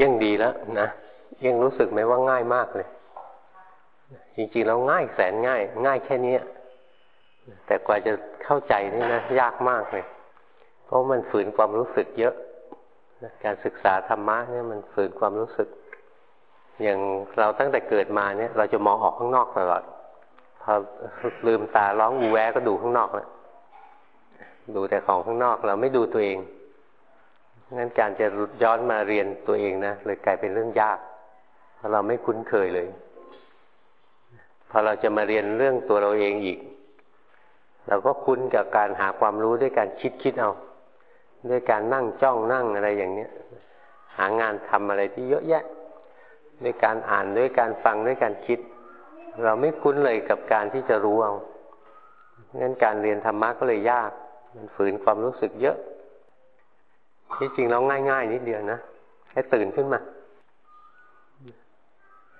ยิ่งดีแล้วนะยิ่งรู้สึกไหมว่าง่ายมากเลย จริงๆแล้วง่ายแสนง่าย ง่ายแค่นี้แต่กว่าจะเข้าใจนี่นะยากมากเลย เพราะมันฝืนความรู้สึกเยอะ การศึกษาธรรมะเนี่ยมันฝืนความรู้สึก อย่างเราตั้งแต่เกิดมาเนี่ย เราจะมองออกข้างนอกตลอดพอลืมตาร้องอูแวก็ดูข้างนอกแล้วดูแต่ของข้างนอกเราไม่ดูตัวเอง งั้นการจะย้อนมาเรียนตัวเองนะเลยกลายเป็นเรื่องยาก เพราะเราไม่คุ้นเคยเลย พอเราจะมาเรียนเรื่องตัวเราเองอีก เราก็คุ้นกับการหาความรู้ด้วยการคิดคิดเอา ด้วยการนั่งจ้องนั่งอะไรอย่างเนี้ย หางานทำอะไรที่เยอะแยะ ด้วยการอ่านด้วยการฟังด้วยการคิด เราไม่คุ้นเลยกับการที่จะรู้เอางั้นการเรียนธรรมะก็เลยยาก มันฝืนความรู้สึกเยอะ ที่จริงเราง่าย ๆ นิดเดียวนะแค่ตื่นขึ้นมา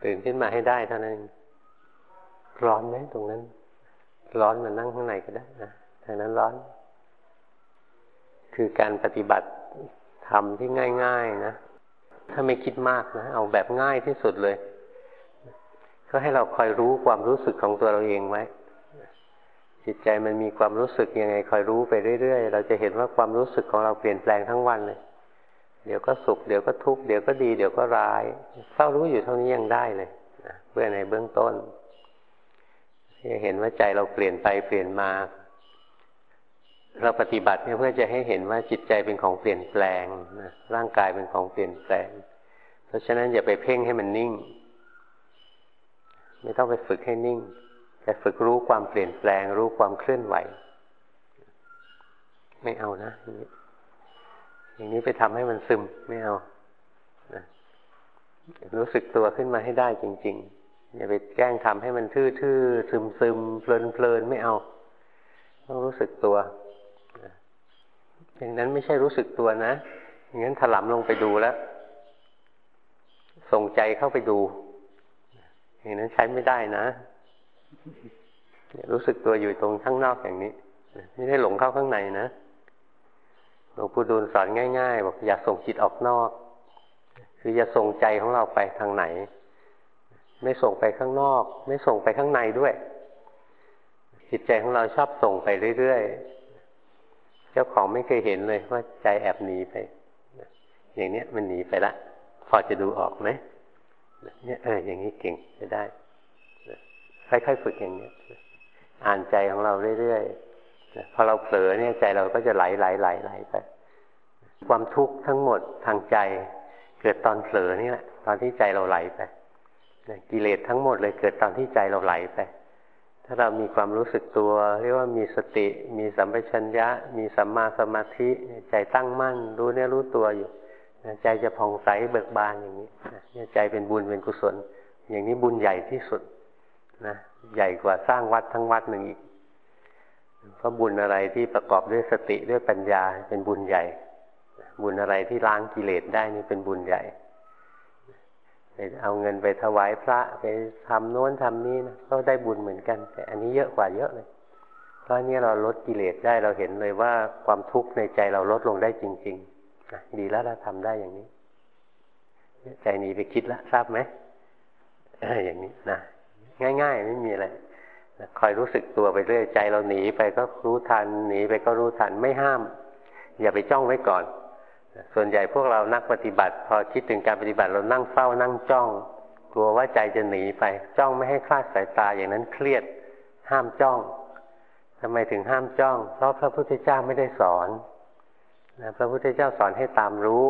ตื่นขึ้นมาให้ได้เท่านั้นร้อนไหมตรงนั้น ร้อนมานั่งข้างในก็ได้นะทางนั้นร้อน คือการปฏิบัติทำที่ง่าย ๆ นะถ้าไม่คิดมากนะเอาแบบง่ายที่สุดเลย ก็ให้เราคอยรู้ความรู้สึกของตัวเราเองไว้ จิตใจมันมีความรู้สึกยังไงคอยรู้ไปเรื่อยๆ เราจะเห็นว่าความรู้สึกของเราเปลี่ยนแปลงทั้งวันเลย เดี๋ยวก็สุข เดี๋ยวก็ทุกข์ เดี๋ยวก็ดี เดี๋ยวก็ร้าย เฝ้ารู้อยู่เท่านี้ยังได้เลยนะเพื่อในเบื้องต้นจะเห็นว่าใจเราเปลี่ยนไปเปลี่ยนมา เราปฏิบัติเนี่ยเพื่อจะให้เห็นว่าจิตใจเป็นของเปลี่ยนแปลงนะร่างกายเป็นของเปลี่ยนแปลง เพราะฉะนั้นอย่าไปเพ่งให้มันนิ่ง ไม่ต้องไปฝึกให้นิ่ง แต่ฝึกรู้ความเปลี่ยนแปลง รู้ความเคลื่อนไหว ไม่เอานะ อย่างนี้ไปทำให้มันซึมไม่เอานะรู้สึกตัวขึ้นมาให้ได้จริง ๆ อย่าไปแกล้งทำให้มันทื่อๆซึมๆเพลินๆไม่เอา ต้องรู้สึกตัวอย่างนั้นไม่ใช่รู้สึกตัวนะอย่างนั้นถลำลงไปดูแล้ว ส่งใจเข้าไปดูอย่างนั้นใช้ไม่ได้นะ รู้สึกตัวอยู่ตรงข้างนอกอย่างนี้ ไม่ได้หลงเข้าข้างในนะหลวงปู่ดูลสอนง่าย ๆ บอกอย่าส่งจิตออกนอก คืออย่าส่งใจของเราไปทางไหน ไม่ส่งไปข้างนอก ไม่ส่งไปข้างในด้วย จิตใจของเราชอบส่งไปเรื่อยๆ เจ้าของไม่เคยเห็นเลยว่าใจแอบหนีไป อย่างเนี้ยมันหนีไปละ พอจะดูออกไหมเนี่ยเอออย่างนี้เก่งจะได้ ค่อยๆฝึกอย่างนี้อ่านใจของเราเรื่อยๆพอเราเผลอเนี่ยใจเราก็จะไหลไหลไหลไหลไปความทุกข์ทั้งหมดทางใจ เกิดตอนเผลอนี่แหละตอนที่ใจเราไหลไปกิเลสทั้งหมดเลยเกิดตอนที่ใจเราไหลไป ถ้าเรามีความรู้สึกตัว เรียกว่ามีสติ มีสัมปชัญญะ มีสัมมาสมาธิใจตั้งมั่น รู้เนี่ยรู้ตัวอยู่ใจจะผ่องใสเบิกบานอย่างนี้ใจเป็นบุญเป็นกุศล อย่างนี้บุญใหญ่ที่สุด นะใหญ่กว่าสร้างวัดทั้งวัดหนึ่งอีกเพราะบุญอะไรที่ประกอบด้วยสติด้วยปัญญาเป็นบุญใหญ่ บุญอะไรที่ล้างกิเลสได้นี่เป็นบุญใหญ่เอาเงินไปถวายพระไปทำโน้นทำนี้นะก็ได้บุญเหมือนกัน แต่อันนี้เยอะกว่าเยอะเลย เพราะนี้เราลดกิเลสได้เราเห็นเลยว่าความทุกข์ในใจเราลดลงได้จริงๆดีแล้วเราทำได้อย่างนี้ ใจหนีไปคิดแล้วทราบไหมอย่างนี้นะ ง่าย ๆ ไม่มีอะไรคอยรู้สึกตัวไปเรื่อยใจเราหนีไปก็รู้ทันหนีไปก็รู้ทันไม่ห้าม อย่าไปจ้องไว้ก่อน ส่วนใหญ่พวกเรานักปฏิบัติ พอคิดถึงการปฏิบัติเรานั่งเฝ้านั่งจ้อง กลัวว่าใจจะหนีไป จ้องไม่ให้คลาดสายตาอย่างนั้นเครียด ห้ามจ้องทำไมถึงห้ามจ้อง เพราะพระพุทธเจ้าไม่ได้สอนนะพระพุทธเจ้าสอนให้ตามรู้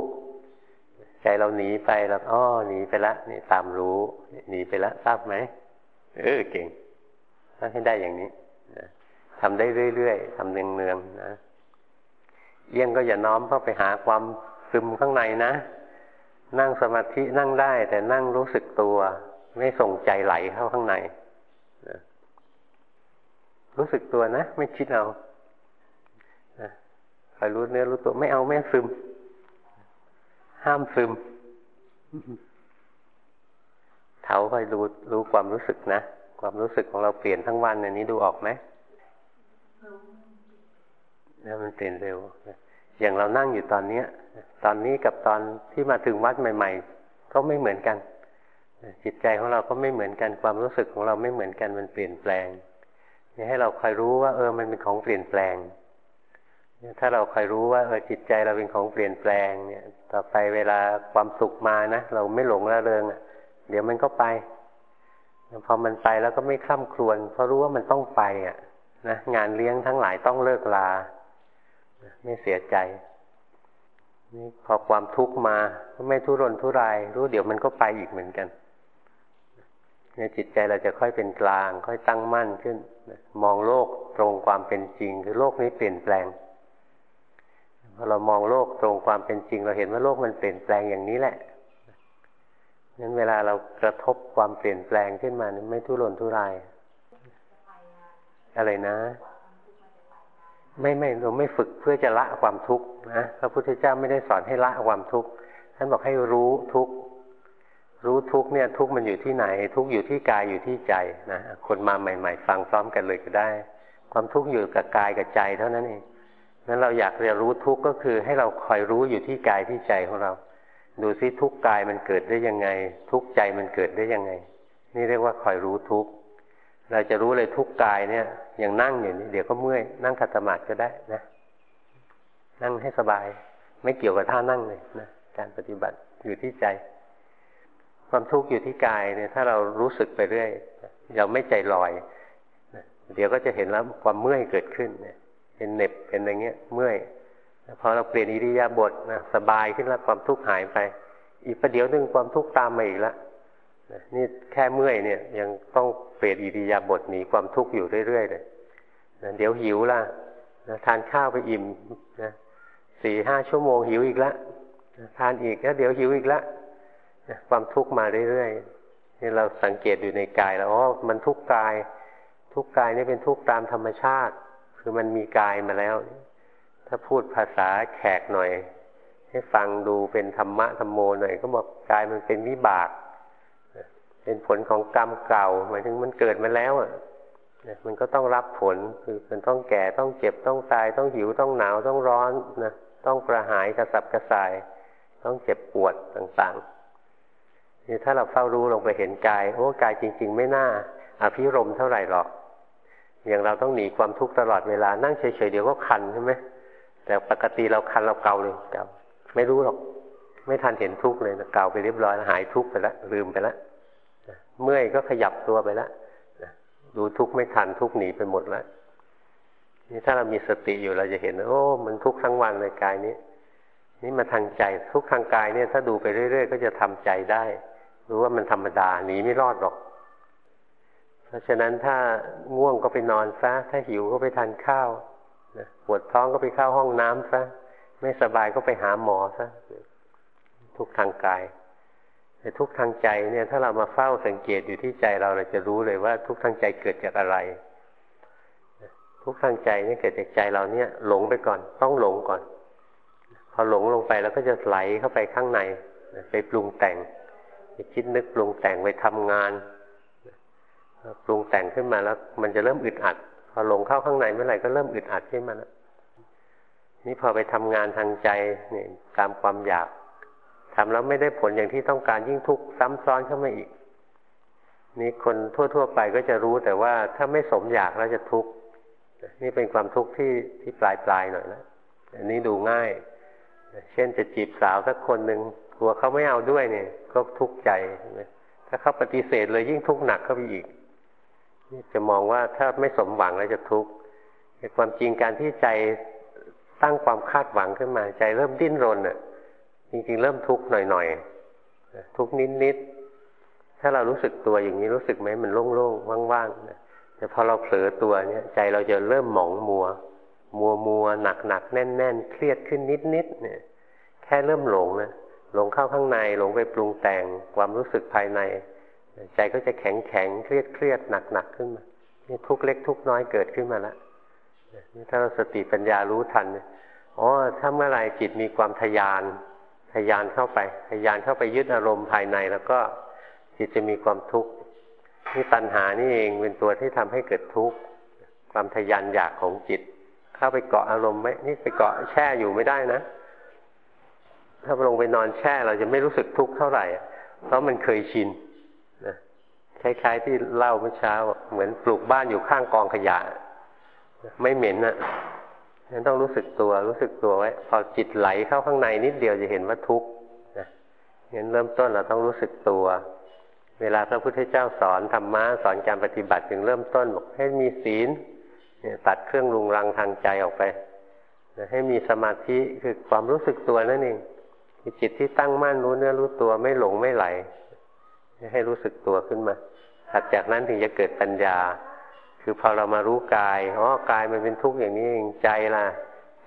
ใจเราหนีไปแล้วอ้อหนีไปละนี่ตามรู้หนีไปละทราบไหม เออเก่งถ้าให้ได้อย่างนี้นะทำได้เรื่อยๆทำเนืองๆนะเยี่ยงก็อย่าน้อมเข้าไปหาความซึมข้างในนะนั่งสมาธินั่งได้ แต่นั่งรู้สึกตัว ไม่ส่งใจไหลเข้าข้างในนะรู้สึกตัวนะ ไม่คิดเอาคอยรู้เนื้อรู้ตัวไม่เอาไม่ซึม ห้ามซึม เท้าคอยรู้รู้ความรู้สึกนะ ความรู้สึกของเราเปลี่ยนทั้งวันอันนี้ดูออกไหมเนี่ยมันเปลี่ยนเร็ว อย่างเรานั่งอยู่ตอนเนี้ย ตอนนี้กับตอนที่มาถึงวัดใหม่ ๆ ก็ไม่เหมือนกัน จิตใจของเราก็ไม่เหมือนกัน ความรู้สึกของเราไม่เหมือนกัน มันเปลี่ยนแปลงนี่ให้เราคอยรู้ว่า เออ มันเป็นของเปลี่ยนแปลง ถ้าเราคอยรู้ว่าเออจิตใจเราเป็นของเปลี่ยนแปลง เนี่ย ต่อไปเวลาความสุขมานะเราไม่หลงละเริงอะ เดี๋ยวมันก็ไปพอมันไปแล้วก็ไม่คล่ำครวญเพราะรู้ว่ามันต้องไปอะนะงานเลี้ยงทั้งหลายต้องเลิกลา ไม่เสียใจนี่พอความทุกข์มาก็ไม่ทุรนทุราย รู้เดี๋ยวมันก็ไปอีกเหมือนกันเนี่ยจิตใจเราจะค่อยเป็นกลาง ค่อยตั้งมั่นขึ้น มองโลกตรงความเป็นจริง คือโลกนี้เปลี่ยนแปลงพอเรามองโลกตรงความเป็นจริง เราเห็นว่าโลกมันเปลี่ยนแปลงอย่างนี้แหละ นั้นเวลาเรากระทบความเปลี่ยนแปลงขึ้นมาไม่ทุรนทุราย อะไรนะ ไม่ไม่เราไม่ฝึกเพื่อจะละความทุกข์นะพระพุทธเจ้าไม่ได้สอนให้ละความทุกข์ท่านบอกให้รู้ทุกข์รู้ทุกข์เนี่ย ทุกข์มันอยู่ที่ไหน ทุกข์อยู่ที่กายอยู่ที่ใจนะคนมาใหม่ ๆ ฟังพร้อมกันเลยก็ได้ ความทุกข์อยู่กับกายกับใจเท่านั้นเองนั้นเราอยากเรียนรู้ทุกข์ก็คือให้เราคอยรู้อยู่ที่กายที่ใจของเรา ดูซิทุกกายมันเกิดได้ยังไง ทุกใจมันเกิดได้ยังไง นี่เรียกว่าคอยรู้ทุกเราจะรู้เลยทุกกายเนี่ยอย่างนั่งอยู่นี่เดี๋ยวก็เมื่อยนั่งขัดสมาธิก็ได้นะ นั่งให้สบาย ไม่เกี่ยวกับท่านั่งเลยนะการปฏิบัติอยู่ที่ใจ ความทุกข์อยู่ที่กายเนี่ยถ้าเรารู้สึกไปเรื่อยเราไม่ใจลอยเดี๋ยวก็จะเห็นแล้วความเมื่อยเกิดขึ้นเนี่ยเป็นเน็บเป็นอะไรเงี้ย เมื่อย พอเราเปลี่ยนอิริยาบถนะสบายขึ้นแล้วความทุกข์หายไป อีกประเดี๋ยวหนึ่งความทุกข์ตามมาอีกแล้วนี่แค่เมื่อยเนี่ยยังต้องเปลี่ยนอิริยาบถหนีความทุกข์อยู่เรื่อยๆเลยเดี๋ยวหิวล่ะทานข้าวไปอิ่มนะสี่ห้าชั่วโมงหิวอีกแล้วทานอีกแล้วเดี๋ยวหิวอีกแล้วความทุกข์มาเรื่อยๆนี่เราสังเกตอยู่ในกายแล้วอ๋อมันทุกข์กาย ทุกข์กายนี่เป็นทุกข์ตามธรรมชาติ คือมันมีกายมาแล้ว ถ้าพูดภาษาแขกหน่อย ให้ฟังดูเป็นธรรมะธรรมโมหน่อย ก็บอกกายมันเป็นวิบาก เป็นผลของกรรมเก่า หมายถึงมันเกิดมาแล้วอะมันก็ต้องรับผลคือมันต้องแก่ต้องเจ็บต้องตาย ต้องหิวต้องหนาวต้องร้อนนะต้องกระหายกระสับกระส่าย ต้องเจ็บปวดต่างๆนี่ถ้าเราเฝ้ารู้ลงไปเห็นกายโอ้กายจริง ๆ ไม่น่าอภิรมเท่าไหร่หรอก อย่างเราต้องหนีความทุกข์ตลอดเวลานั่งเฉยๆเดี๋ยวก็คันใช่ไหม แต่ปกติเราคันเราเกาเลยเกาไม่รู้หรอก ไม่ทันเห็นทุกข์เลยเกาไปเรียบร้อยหายทุกข์ไปแล้วลืมไปแล้วเมื่อยก็ขยับตัวไปแล้วดูทุกข์ไม่ทันทุกข์หนีไปหมดแล้วนี่ถ้าเรามีสติอยู่เราจะเห็นโอ้ มันทุกข์ทั้งวันเลยกายนี้ นี่มาทางใจทุกข์ทางกายเนี่ย ถ้าดูไปเรื่อย ๆ ก็จะทำใจได้รู้ว่ามันธรรมดาหนีไม่รอดหรอก เพราะฉะนั้นถ้าง่วงก็ไปนอนซะ ถ้าหิวก็ไปทานข้าว ปวดท้องก็ไปเข้าห้องน้ำซะไม่สบายก็ไปหาหมอซะทุกทางกายแต่ทุกทางใจเนี่ย ถ้าเรามาเฝ้าสังเกตอยู่ที่ใจเราเราจะรู้เลยว่า ทุกทางใจเกิดจากอะไร ทุกทางใจนี่เกิดจากใจเราเนี่ย หลงไปก่อน ต้องหลงก่อน พอหลงลงไปแล้วก็จะไหลเข้าไปข้างในไปปรุงแต่งไปคิดนึกปรุงแต่งไปทำงานปรุงแต่งขึ้นมาแล้ว มันจะเริ่มอึดอัด พอหลงเข้าข้างในเมื่อไหร่ก็เริ่มอึดอัดขึ้นมาแล้วนี่พอไปทำงานทางใจเนี่ยตามความอยากทำแล้วไม่ได้ผลอย่างที่ต้องการยิ่งทุกข์ซ้ำซ้อนเข้ามาอีก นี่คนทั่ว ๆ ไปก็จะรู้แต่ว่าถ้าไม่สมอยากแล้วจะทุกข์นี่เป็นความทุกข์ที่ที่ปลายปลายหน่อยนะอันนี้ดูง่าย เช่นจะจีบสาวสักคนหนึ่งกลัวเขาไม่เอาด้วยเนี่ย ก็ทุกข์ใจ ถ้าเขาปฏิเสธเลยยิ่งทุกข์หนักเข้าไปอีก จะมองว่าถ้าไม่สมหวังแล้วจะทุกข์ความจริงการที่ใจตั้งความคาดหวังขึ้นมา ใจเริ่มดิ้นรนอะ จริงๆ เริ่มทุกข์หน่อยๆ ทุกข์นิดๆ ถ้าเรารู้สึกตัวอย่างนี้รู้สึกไหมมันโล่งๆ ว่างๆ แต่พอเราเผลอตัวเนี่ย ใจเราจะเริ่มหมองมัว มัวมัวหนักหนักแน่นแน่นเครียดขึ้นนิดนิดเนี่ย แค่เริ่มหลงนะหลงเข้าข้างในหลงไปปรุงแต่งความรู้สึกภายใน ใจก็จะแข็งแข็งเครียดเครียดหนักหนักขึ้นมานี่ทุกเล็กทุกน้อยเกิดขึ้นมาแล้วนี่ถ้าเราสติปัญญารู้ทันอ๋อถ้าเมื่อไรจิตมีความทยานทยานเข้าไปทยานเข้าไปยึดอารมณ์ภายใน แล้วก็จิตจะมีความทุกข์นี่ตัณหานี่เองเป็นตัวที่ทำให้เกิดทุกข์ความทยานอยากของจิต เข้าไปเกาะอารมณ์ไว้นี่ไปเกาะแช่อยู่ไม่ได้นะ ถ้าลงไปนอนแช่เราจะไม่รู้สึกทุกข์เท่าไหร่ เพราะมันเคยชิน คล้ายๆที่เล่าเมื่อเช้า เหมือนปลูกบ้านอยู่ข้างกองขยะ ไม่เหม็นนะนั้นต้องรู้สึกตัวรู้สึกตัวไว้ พอจิตไหลเข้าข้างในนิดเดียวจะเห็นว่าทุกข์นะงั้นเริ่มต้นเราต้องรู้สึกตัว เวลาพระพุทธเจ้าสอนธรรมะสอนการปฏิบัติถึงเริ่มต้นบอกให้มีศีลตัดเครื่องรุงรังทางใจออกไปให้มีสมาธิคือความรู้สึกตัวนั่นเองจิตที่ตั้งมั่นรู้เนื้อรู้ตัวไม่หลงไม่ไหล ให้รู้สึกตัวขึ้นมาถัดจากนั้นถึงจะเกิดปัญญา คือพอเรามารู้กายอ๋อกายมันเป็นทุกข์อย่างนี้เองใจล่ะ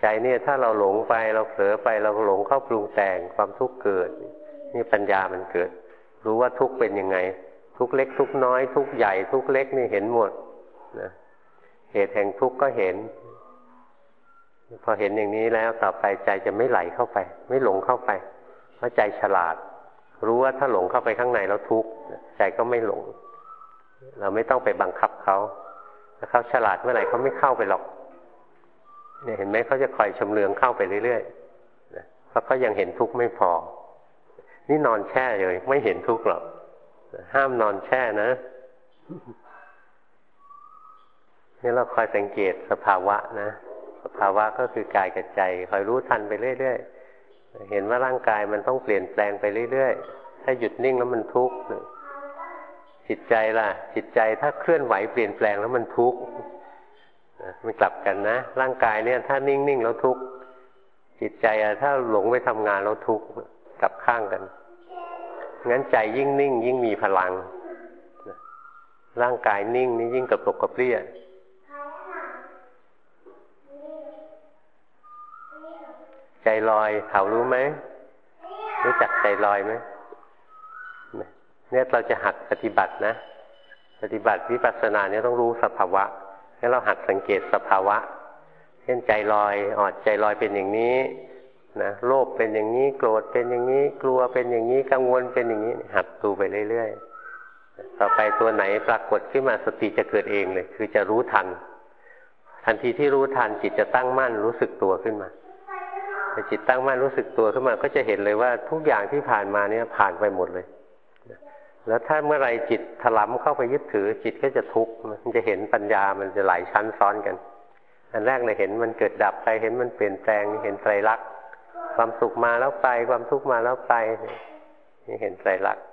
ใจเนี่ยถ้าเราหลงไปเราเผลอไปเราหลงเข้าปรุงแต่งความทุกข์เกิด นี่ปัญญามันเกิด รู้ว่าทุกข์เป็นยังไง ทุกข์เล็กทุกข์น้อย ทุกข์ใหญ่ทุกข์เล็กนี่เห็นหมดนะเหตุแห่งทุกข์ก็เห็น พอเห็นอย่างนี้แล้วต่อไปใจจะไม่ไหลเข้าไป ไม่หลงเข้าไป เพราะใจฉลาด รู้ว่าถ้าหลงเข้าไปข้างในแล้วทุกข์ใจก็ไม่หลง เราไม่ต้องไปบังคับเขาถ้าเขาฉลาดเมื่อไหร่เขาไม่เข้าไปหรอก เนี่ยเห็นไหมเขาจะคอยชำเลืองเข้าไปเรื่อยๆเพราะเขายังเห็นทุกข์ไม่พอ นี่นอนแช่เลย ไม่เห็นทุกข์หรอกห้ามนอนแช่นะนี่เราคอยสังเกตสภาวะนะ สภาวะก็คือกายกับใจ คอยรู้ทันไปเรื่อยๆ เห็นว่าร่างกายมันต้องเปลี่ยนแปลงไปเรื่อยๆ ถ้าหยุดนิ่งแล้วมันทุกข์จิตใจล่ะ จิตใจถ้าเคลื่อนไหวเปลี่ยนแปลงแล้วมันทุกข์มันกลับกันนะ ร่างกายเนี่ย ถ้านิ่งๆแล้วทุกข์จิตใจอะถ้าหลงไปทำงานแล้วทุกข์กลับข้างกันงั้นใจยิ่งนิ่ง ยิ่งมีพลังร่างกายนิ่งนี่ยิ่งกระปกกระเปรี้ย ใจลอยเขารู้ไหมรู้จักใจลอยไหมเนี่ยเราจะหัดปฏิบัตินะ ปฏิบัติวิปัสสนาเนี่ยต้องรู้สภาวะให้เราหัดสังเกตสภาวะ เช่นใจลอยออดใจลอยเป็นอย่างนี้นะโลภเป็นอย่างนี้โกรธเป็นอย่างนี้ กลัวเป็นอย่างนี้กังวลเป็นอย่างนี้ หัดดูไปเรื่อยๆต่อไปตัวไหนปรากฏขึ้นมาสติจะเกิดเองเลยคือจะรู้ทัน ทันทีที่รู้ทันจิตจะตั้งมั่นรู้สึกตัวขึ้นมา แต่จิตตั้งมั่นรู้สึกตัวขึ้นมาก็จะเห็นเลยว่าทุกอย่างที่ผ่านมาเนี่ยผ่านไปหมดเลย แล้วถ้าเมื่อไรจิตถลำเข้าไปยึดถือ จิตก็จะทุกข์มันจะเห็นปัญญามันจะหลายชั้นซ้อนกัน อันแรกเลยเห็นมันเกิดดับไปเห็นมันเปลี่ยนแปลงเห็นไตรลักษณ์ความสุขมาแล้วไปความทุกข์มาแล้วไปนี่เห็นไตรลักษณ์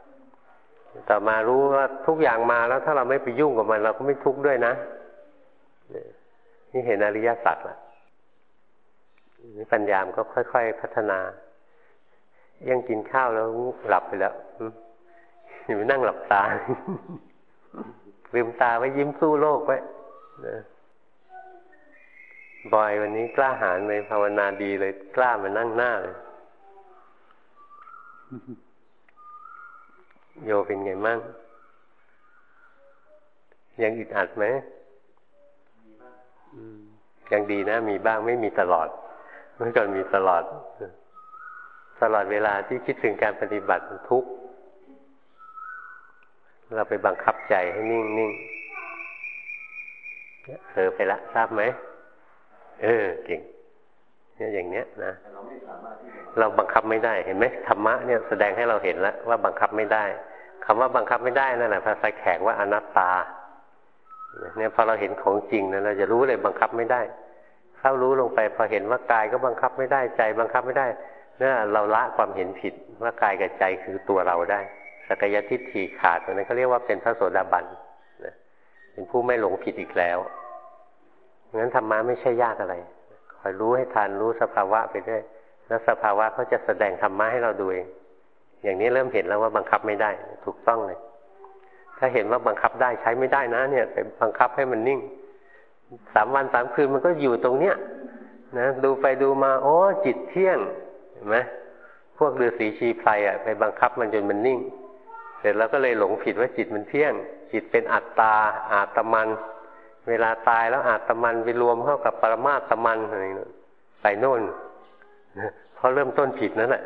ต่อมารู้ว่าทุกอย่างมาแล้วถ้าเราไม่ไปยุ่งกับมัน เราก็ไม่ทุกข์ด้วยนะนี่เห็นอริยสัจละ ปัญญามก็ค่อย ๆ พัฒนา ยังกินข้าวแล้วหลับไปแล้วอยู่นั่งหลับตาลืมตาไว้ยิ้มสู้โลกไว้บอยวันนี้กล้าหาญเลยภาวนาดีเลย กล้ามานั่งหน้าเลย โยเป็นไงมั่งยังอึดอัดไหมยังดีนะ มีบ้างไม่มีตลอด เมื่อก่อนมีตลอด ตลอดเวลาที่คิดถึงการปฏิบัติทุกเราไปบังคับใจให้นิ่งนิ่งเผลอไปละทราบไหมเออเก่งเนี่ยอย่างเนี้ยนะเราบังคับไม่ได้เห็นไหมธรรมะเนี่ยแสดงให้เราเห็นแล้วว่าบังคับไม่ได้คำว่าบังคับไม่ได้นั่นแหละภาษาแขกว่าอนัตตา เนี่ยพอเราเห็นของจริงนะเราจะรู้เลยบังคับไม่ได้ เข้ารู้ลงไปพอเห็นว่ากายก็บังคับไม่ได้ใจ บังคับไม่ได้เนี่ยเราละความเห็นผิดว่ากายกับใจคือตัวเราได้สกยทิฏฐิขาดตรงนั้นเขาเรียกว่าเป็นพระโสดาบันนะเป็นผู้ไม่หลงผิดอีกแล้วงั้นธรรมะไม่ใช่ยากอะไรคอยรู้ให้ทันรู้สภาวะไปได้แล้วสภาวะเขาจะแสดงธรรมะให้เราดูเองอย่างนี้เริ่มเห็นแล้วว่าบังคับไม่ได้ ถูกต้องเลย ถ้าเห็นว่าบังคับได้ใช้ไม่ได้นะ เนี่ยไปบังคับให้มันนิ่ง สามวันสามคืนมันก็อยู่ตรงเนี้ยนะดูไปดูมาโอ้จิตเที่ยงเห็นไหมพวกฤาษีชีไพรอะไปบังคับมันจนมันนิ่ง เสร็จแล้วก็เลยหลงผิดว่าจิตมันเที่ยง จิตเป็นอัตตาอาตมัน เวลาตายแล้วอาตมันไปรวมเข้ากับปรมาตมันอะไรนั่นไปโน่นเพราะเริ่มต้นผิดนั่นแหละ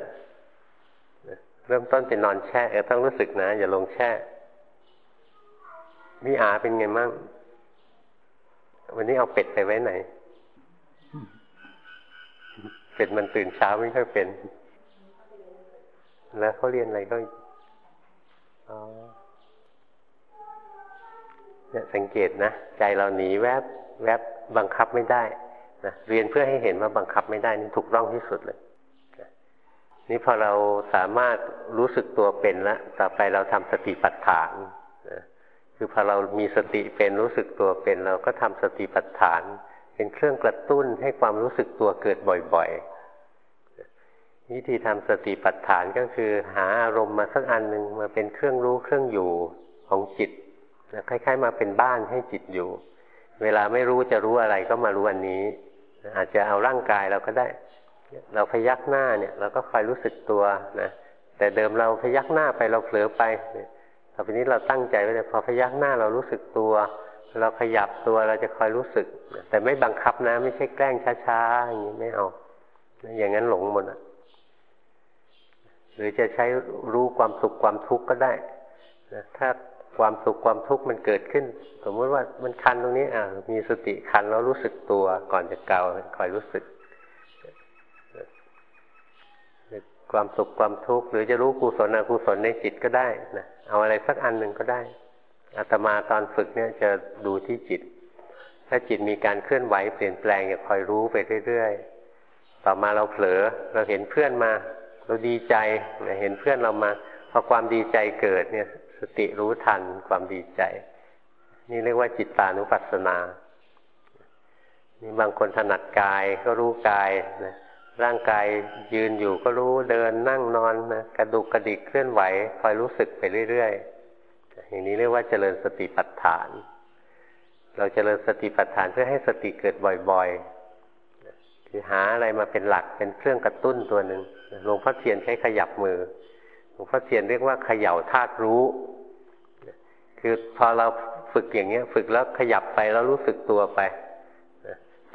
เริ่มต้นเป็นนอนแช่เออต้องรู้สึกนะ อย่าลงแช่มีอาเป็นไงมั่ง วันนี้เอาเป็ดไปไว้ไหน เป็ดมันตื่นเช้าไม่ค่อยเป็น แล้วเขาเรียนอะไรก็เนี่ยสังเกตนะ ใจเราหนีแวบ แวบบังคับไม่ได้นะเรียนเพื่อให้เห็นว่าบังคับไม่ได้นี่ถูกต้องที่สุดเลยนี่พอเราสามารถรู้สึกตัวเป็นแล้วต่อไปเราทำสติปัฏฐาน คือพอเรามีสติเป็นรู้สึกตัวเป็น เราก็ทำสติปัฏฐาน เป็นเครื่องกระตุ้นให้ความรู้สึกตัวเกิดบ่อยๆ วิธีทำสติปัฏฐานก็คือ หาอารมณ์มาสักอันหนึ่งมาเป็นเครื่องรู้เครื่องอยู่ของจิตคล้ายๆ มาเป็นบ้านให้จิตอยู่ เวลาไม่รู้จะรู้อะไรก็มารู้อันนี้ อาจจะเอาร่างกายเราก็ได้ เราพยักหน้าเนี่ย เราก็คอยรู้สึกตัวนะแต่เดิมเราพยักหน้าไปเราเผลอไป ต่อไปนี้เราตั้งใจไว้เลยพอพยักหน้าเรารู้สึกตัว เราขยับตัวเราจะคอยรู้สึก แต่ไม่บังคับนะ ไม่ใช่แกล้งช้าๆอย่างนี้ไม่เอาอย่างนั้นหลงหมดอะหรือจะใช้รู้ความสุขความทุกข์ก็ได้นะถ้าความสุขความทุกข์มันเกิดขึ้น สมมติว่ามันคันตรงนี้อ่ามีสติคันแล้วรู้สึกตัวก่อนจะเกาคอยรู้สึก ความสุขความทุกข์หรือจะรู้กุศลอกุศลในจิตก็ได้นะเอาอะไรสักอันหนึ่งก็ได้อาตมาตอนฝึกเนี่ยจะดูที่จิต ถ้าจิตมีการเคลื่อนไหวเปลี่ยนแปลงจะคอยรู้ไปเรื่อยๆ ต่อมาเราเผลอเราเห็นเพื่อนมา เราดีใจเห็นเพื่อนเรามาพอความดีใจเกิดเนี่ย สติรู้ทันความดีใจ นี่เรียกว่าจิตตานุปัสสนานี่บางคนถนัดกายก็รู้กายนะ ร่างกายยืนอยู่ก็รู้เดินนั่งนอนนะกระดุกกระดิกเคลื่อนไหวคอยรู้สึกไปเรื่อยๆ อย่างนี้เรียกว่าเจริญสติปัฏฐาน เราเจริญสติปัฏฐานเพื่อให้สติเกิดบ่อยๆ คือหาอะไรมาเป็นหลักเป็นเครื่องกระตุ้นตัวหนึ่งหลวงพ่อเทียนใช้ขยับมือหลวงพ่อเทียนเรียกว่าเขย่าธาตุรู้ คือพอเราฝึกอย่างเงี้ย ฝึกแล้วขยับไปแล้วรู้สึกตัวไป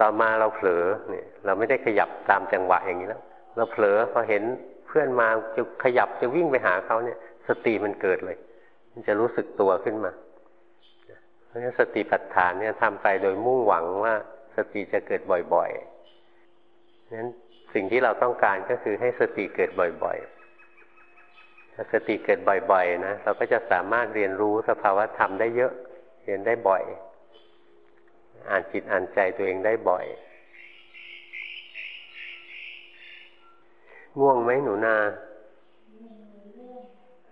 ต่อมาเราเผลอเนี่ยเราไม่ได้ขยับตามจังหวะอย่างนี้แล้ว เราเผลอพอเห็นเพื่อนมาจะขยับจะวิ่งไปหาเขาเนี่ย สติมันเกิดเลย มันจะรู้สึกตัวขึ้นมา เพราะฉะนั้นสติปัฏฐานเนี่ยทำไปโดยมุ่งหวังว่าสติจะเกิดบ่อยๆนั้นสิ่งที่เราต้องการก็คือให้สติเกิดบ่อยๆถ้าสติเกิดบ่อยๆนะเราก็จะสามารถเรียนรู้สภาวะธรรมได้เยอะ เรียนได้บ่อย อ่านจิตอ่านใจตัวเองได้บ่อย ง่วงไหมหนูนา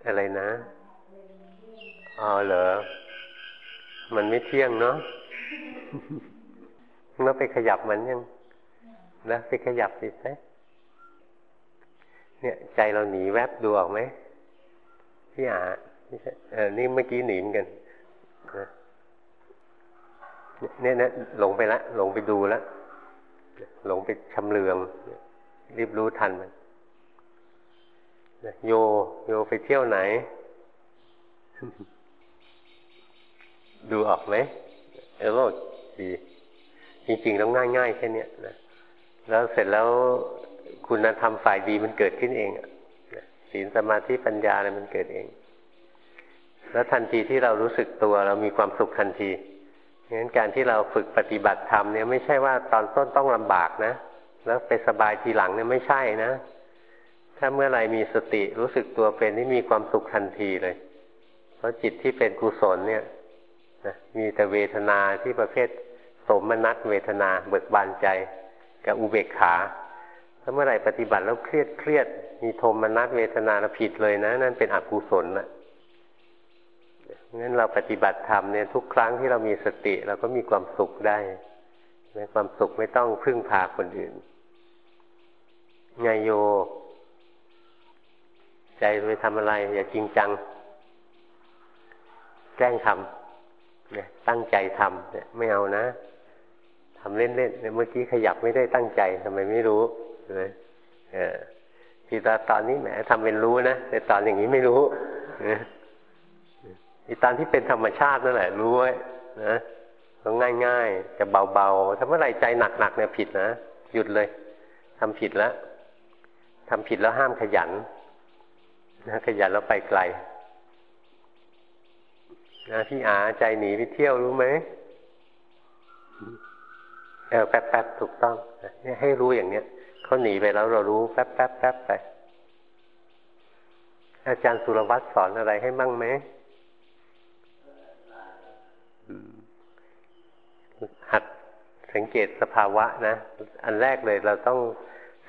อะไรนะอ๋อเหรอ มันไม่เที่ยงเนาะแล้วไปขยับมันยังแล้วไปขยับสิไหมเนี่ย ใจเราหนีแวบดูออกไหมพี่อาไม่ใช่เออนี่เมื่อกี้หนีมกันนะ เนี่ยนะหลงไปละหลงไปดูล้วหลงไปชำเลือง รีบรู้ทันมันโยโยไปเที่ยวไหน ดูออกไหมเออดี จริงๆ ต้องง่ายๆแค่นี้นะแล้วเสร็จแล้วคุณธรรมฝ่ายดีมันเกิดขึ้นเองศีลสมาธิปัญญาอะไรมันเกิดเอง แล้วทันทีที่เรารู้สึกตัว เรามีความสุขทันที งั้นการที่เราฝึกปฏิบัติธรรมเนี่ยไม่ใช่ว่าตอนต้นต้องลำบากนะ แล้วไปสบายทีหลังเนี่ยไม่ใช่นะ ถ้าเมื่อไรมีสติรู้สึกตัวเป็นนี่มีความสุขทันทีเลย เพราะจิตที่เป็นกุศลเนี่ยนะมีแต่เวทนาที่ประเภทสมนัตเวทนาเบิกบานใจ กับอุเบกขา ถ้าเมื่อไหร่ปฏิบัติแล้วเครียดเครียดมีโทมนัสเวทนาเราผิดเลยนะ นั่นเป็นอกุศลนะ งั้นเราปฏิบัติธรรมเนี่ยทุกครั้งที่เรามีสติ เราก็มีความสุขได้ในความสุขไม่ต้องพึ่งพาคนอื่นไงโย ใจไปทำอะไร อย่าจริงจัง แกล้งทำเนี่ยตั้งใจทำเนี่ยไม่เอานะทำเล่นๆเนี่ยเมื่อกี้ขยับไม่ได้ตั้งใจทำไมไม่รู้นะเออทีตาตอนนี้แหมทำเป็นรู้นะแต่ตอนอย่างนี้ไม่รู้ อีตอนที่เป็นธรรมชาตินั่นแหละ รู้ไว้นะต้องง่ายๆจะเบาๆถ้าเมื่อไรใจหนักๆเนี่ยผิดนะหยุดเลยทำผิดแล้วทำผิดแล้วห้ามขยันนะขยันแล้วไปไกลนะพี่อาใจหนีไปเที่ยวรู้ไหมเออแป๊บๆถูกต้องเนี่ยให้รู้อย่างเนี้ยเขาหนีไปแล้วเรารู้แป๊บแป๊บแป๊บไปอาจารย์สุรวัตรสอนอะไรให้บ้างไหม หัดสังเกตสภาวะนะ อันแรกเลยเราต้อง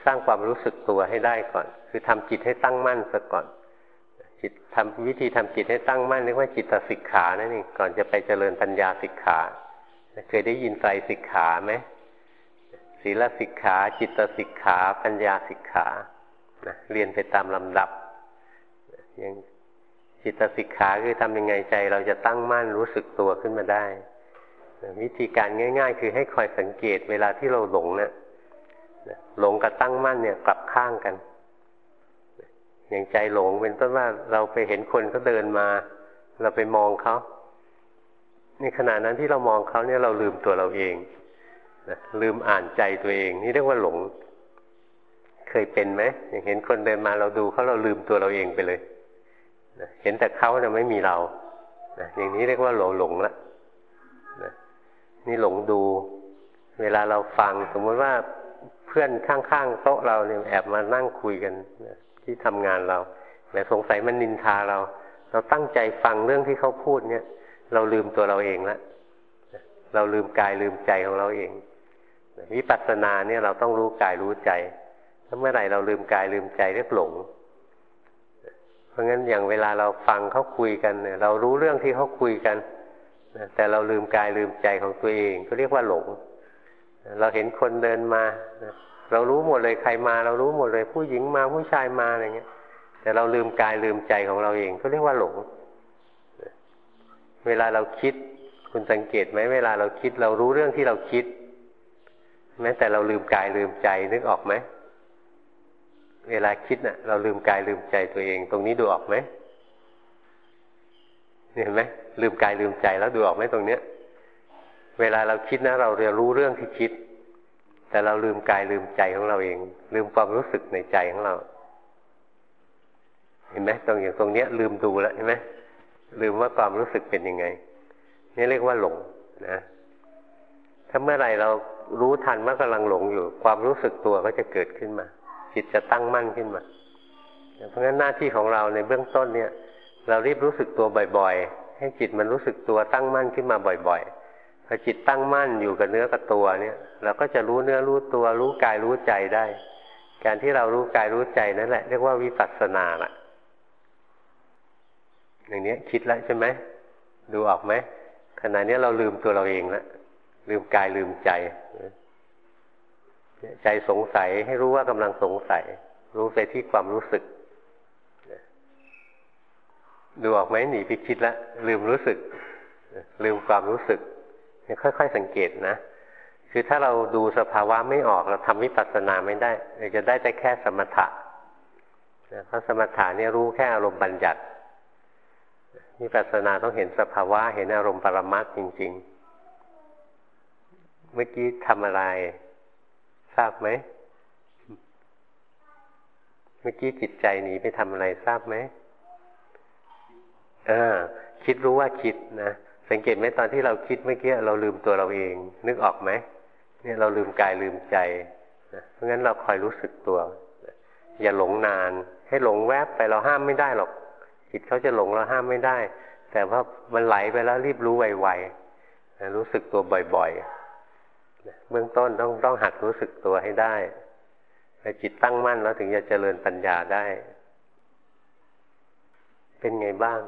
สร้างความรู้สึกตัวให้ได้ก่อน คือทำจิตให้ตั้งมั่นซะก่อน จิตทำวิธีทำจิตให้ตั้งมั่นเรียกว่าจิตสิกขานั่นเองก่อนจะไปเจริญปัญญาสิกขาเคยได้ยินไตรสิกขาไหมศีลสิกขา จิตสิกขา ปัญญาสิกขานะเรียนไปตามลำดับยังจิตสิกขาคือทำยังไงใจ เราจะตั้งมั่นรู้สึกตัวขึ้นมาได้ วิธีการง่าย ๆ คือให้คอยสังเกตเวลาที่เราหลงเนะี่ยหลงกับตั้งมั่นเนี่ยกลับข้างกัน อย่างใจหลงเป็นต้นว่าเราไปเห็นคนเขาเดินมา เราไปมองเขาในขณะนั้นที่เรามองเขาเนี่ยเราลืมตัวเราเองนะลืมอ่านใจตัวเอง นี่เรียกว่าหลง เคยเป็นไหมอย่างเห็นคนเดินมาเราดูเขาเราลืมตัวเราเองไปเลยนะเห็นแต่เขาเนี่ไม่มีเรานะอย่างนี้เรียกว่าหลงหลงละ นี่หลงดู เวลาเราฟังสมมติว่าเพื่อนข้างๆโต๊ะเราเนี่ยแอบมานั่งคุยกันที่ทำงานเราแต่สงสัยมันนินทาเรา เราตั้งใจฟังเรื่องที่เขาพูดเนี่ย เราลืมตัวเราเองละเราลืมกายลืมใจของเราเองวิปัสสนาเนี่ยเราต้องรู้กายรู้ใจถ้าเมื่อไหร่เราลืมกายลืมใจเรียกหลง เพราะงั้นอย่างเวลาเราฟังเขาคุยกันเนี่ย เรารู้เรื่องที่เขาคุยกัน แต่เราลืมกายลืมใจของตัวเองก็เรียกว่าหลง เราเห็นคนเดินมาเรารู้หมดเลยใครมา เรารู้หมดเลย ผู้หญิงมาผู้ชายมาอะไรเงี้ย แต่เราลืมกายลืมใจของเราเองก็เรียกว่าหลง เวลาเราคิด คุณสังเกตไหมเวลาเราคิดเรารู้เรื่องที่เราคิด แม้แต่เราลืมกายลืมใจนึกออกไหมเวลาคิดนะ่ะ เราลืมกายลืมใจตัวเอง ตรงนี้ดูออกไหมเห็นไหม ลืมกายลืมใจแล้วดูออกไหมตรงเนี้ย เวลาเราคิดนะ เราเรียนรู้เรื่องที่คิด แต่เราลืมกายลืมใจของเราเอง ลืมความรู้สึกในใจของเรา เห็นไหมตรงอย่างตรงเนี้ย ลืมดูแล้วเห็นไหมลืมว่าความรู้สึกเป็นยังไง นี่เรียกว่าหลงนะถ้าเมื่อไหร่เรารู้ทันว่ากำลังหลงอยู่ ความรู้สึกตัวก็จะเกิดขึ้นมา จิตจะตั้งมั่นขึ้นมาเพราะงั้นหน้าที่ของเราในเบื้องต้นเนี่ย เรารีบรู้สึกตัวบ่อย ให้จิตมันรู้สึกตัวตั้งมั่นขึ้นมาบ่อยๆพอจิตตั้งมั่นอยู่กับเนื้อกับตัวเนี่ย เราก็จะรู้เนื้อรู้ตัว รู้กายรู้ใจได้ การที่เรารู้กายรู้ใจนั่นแหละเรียกว่าวิปัสสนาละอย่างนี้คิดแล้วใช่ไหมดูออกไหมขณะนี้เราลืมตัวเราเองแล้วลืมกายลืมใจใจสงสัยให้รู้ว่ากำลังสงสัย รู้ไปที่ความรู้สึก ดูออกไหมหนีไปคิดล้วลืมรู้สึก ลืมความรู้สึกค่อยๆสังเกตนะ คือถ้าเราดูสภาวะไม่ออกเราทำวิปัสสนาไม่ได้เราจะได้แต่แค่สมถะเพราะสมถะเนี่ยรู้แค่อารมณ์บัญญัติวิปัสสนาต้องเห็นสภาวะเห็นอารมณ์ปรมัตจริง ๆ เมื่อกี้ทำอะไร ทราบไหม เมื่อกี้จิตใจหนีไปทำอะไรทราบไหม เออ คิดรู้ว่าคิดนะสังเกตไหมตอนที่เราคิดเมื่อกี้เราลืมตัวเราเอง นึกออกไหมเนี่ยเราลืมกายลืมใจนะเพราะงั้นเราคอยรู้สึกตัว อย่าหลงนาน ให้หลงแวบไปเราห้ามไม่ได้หรอกจิตเขาจะหลงเราห้ามไม่ได้ แต่ว่ามันไหลไปแล้วรีบรู้ไวๆรู้สึกตัวบ่อยๆเบื้องต้นต้องต้องหัดรู้สึกตัวให้ได้แต่จิตตั้งมั่นแล้วถึงจะเจริญปัญญาได้ เป็นไงบ้าง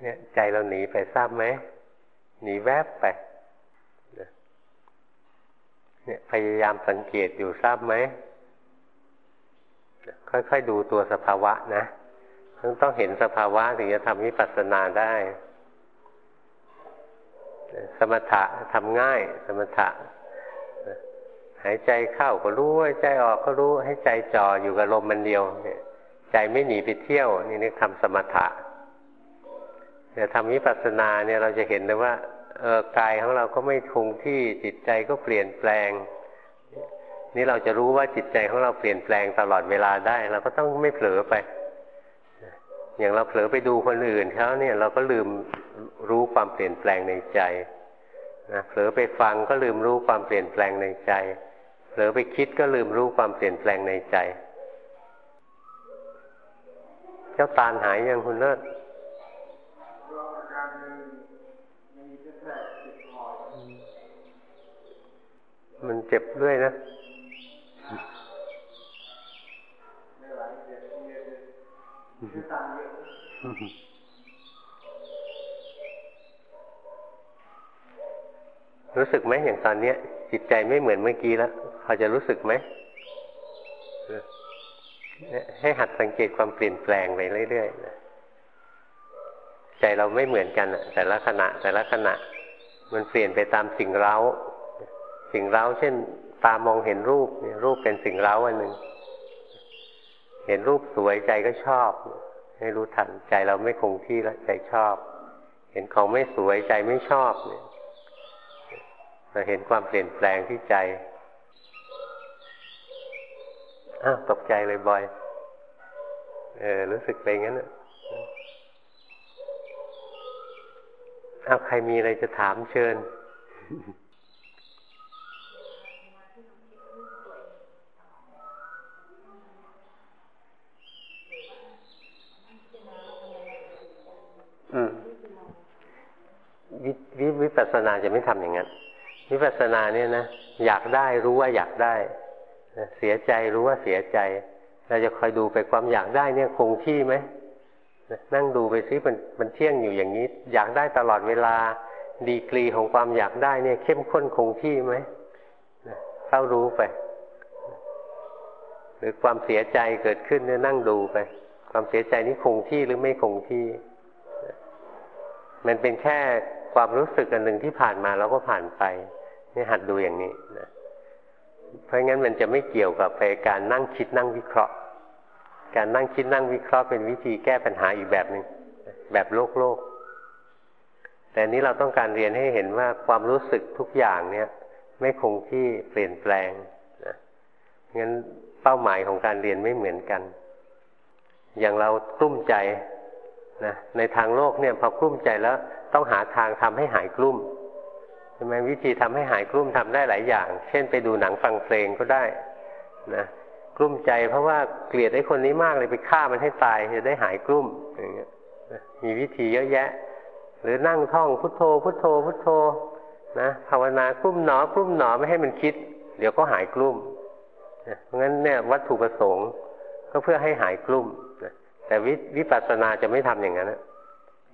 เนี่ยใจเราหนีไปทราบไหมหนีแวบไปเนี่ยพยายามสังเกตอยู่ทราบไหมค่อยๆดูตัวสภาวะนะต้องต้องเห็นสภาวะถึงจะทำวิปัสสนาได้ สมถะทำง่าย สมถะหายใจเข้าก็รู้หายใจออกก็รู้ให้ใจจ่ออยู่กับลมมันเดียวเนี่ย ใจไม่หนีไปเที่ยว นี่นี่ทำสมถะแต่ทำวิปัสสนาเนี่ยเราจะเห็นเลยว่าเออกายของเราก็ไม่คงที่จิตใจก็เปลี่ยนแปลง นี่เราจะรู้ว่าจิตใจของเราเปลี่ยนแปลงตลอดเวลาได้ เราก็ต้องไม่เผลอไป อย่างเราเผลอไปดูคนอื่นเขาเนี่ย เราก็ลืมรู้ความเปลี่ยนแปลงในใจนะเผลอไปฟังก็ลืมรู้ความเปลี่ยนแปลงในใจ เผลอไปคิดก็ลืมรู้ความเปลี่ยนแปลงในใจ เจ้าตาลหายยังคุณเลิศมันเจ็บเรื่อยนะรู้สึกไหมอย่างตอนนี้จิตใจไม่เหมือนเมื่อกี้แล้วพอจะรู้สึกไหม ให้หัดสังเกตความเปลี่ยนแปลงไปเรื่อยๆใจเราไม่เหมือนกันแต่ละขณะ แต่ละขณะ มันเปลี่ยนไปตามสิ่งเร้า สิ่งเร้า เช่น ตามองเห็นรูปเนี่ยรูปเป็นสิ่งเร้าอันหนึ่งเห็นรูปสวยใจก็ชอบ ให้รู้ทันใจเราไม่คงที่แล้วใจชอบ เห็นของไม่สวยใจไม่ชอบเนี่ยเราเห็นความเปลี่ยนแปลงที่ใจ อ้าวตกใจเลยบอย เออ รู้สึกไปงั้นอะอ้าวใครมีอะไรจะถามเชิญอืมวิววิปัสสนาจะไม่ทำอย่างนั้น วิปัสสนาเนี่ยนะ อยากได้รู้ว่าอยากได้ เสียใจรู้ว่าเสียใจ เราจะคอยดูไปความอยากได้เนี่ยคงที่ไหมนั่งดูไปซิมันมันเที่ยงอยู่อย่างนี้ อยากได้ตลอดเวลา ดีกรีของความอยากได้เนี่ย เข้มข้นคงที่ไหมเฝ้ารู้ไป หรือความเสียใจเกิดขึ้นเนี่ยนั่งดูไป ความเสียใจนี้คงที่หรือไม่คงที่ มันเป็นแค่ความรู้สึกอันหนึ่งที่ผ่านมาแล้วก็ผ่านไปนี่หัดดูอย่างนี้นะ เพราะงั้นมันจะไม่เกี่ยวกับไปการนั่งคิดนั่งวิเคราะห์ การนั่งคิดนั่งวิเคราะห์เป็นวิธีแก้ปัญหาอีกแบบหนึ่งแบบโลกโลก แต่นี้เราต้องการเรียนให้เห็นว่าความรู้สึกทุกอย่างเนี่ย ไม่คงที่เปลี่ยนแปลงนะงั้นเป้าหมายของการเรียนไม่เหมือนกัน อย่างเรากลุ้มใจนะในทางโลกเนี่ยพอกลุ้มใจแล้วต้องหาทางทำให้หายกลุ้ม ใช่ไมวิธีทำให้หายกลุ้มทำได้หลายอย่าง เช่นไปดูหนังฟังเพลงก็ได้นะกลุ้มใจเพราะว่าเกลียดไอ้คนนี้มากเลยไปฆ่ามันให้ตายจะได้หายกลุ้มอย่างเงี้ยมีวิธีเยอะแยะ หรือนั่งท่องพุทโธ พุทโธ พุทโธนะภาวนากลุ้มหนอกลุ้มหนอไม่ให้มันคิด เดี๋ยวก็หายกลุ้มเพราะงั้นเนี่ยวัตถุประสงค์ก็เพื่อให้หายกลุ้มแต่วิปัสสนาจะไม่ทำอย่างนั้นนะ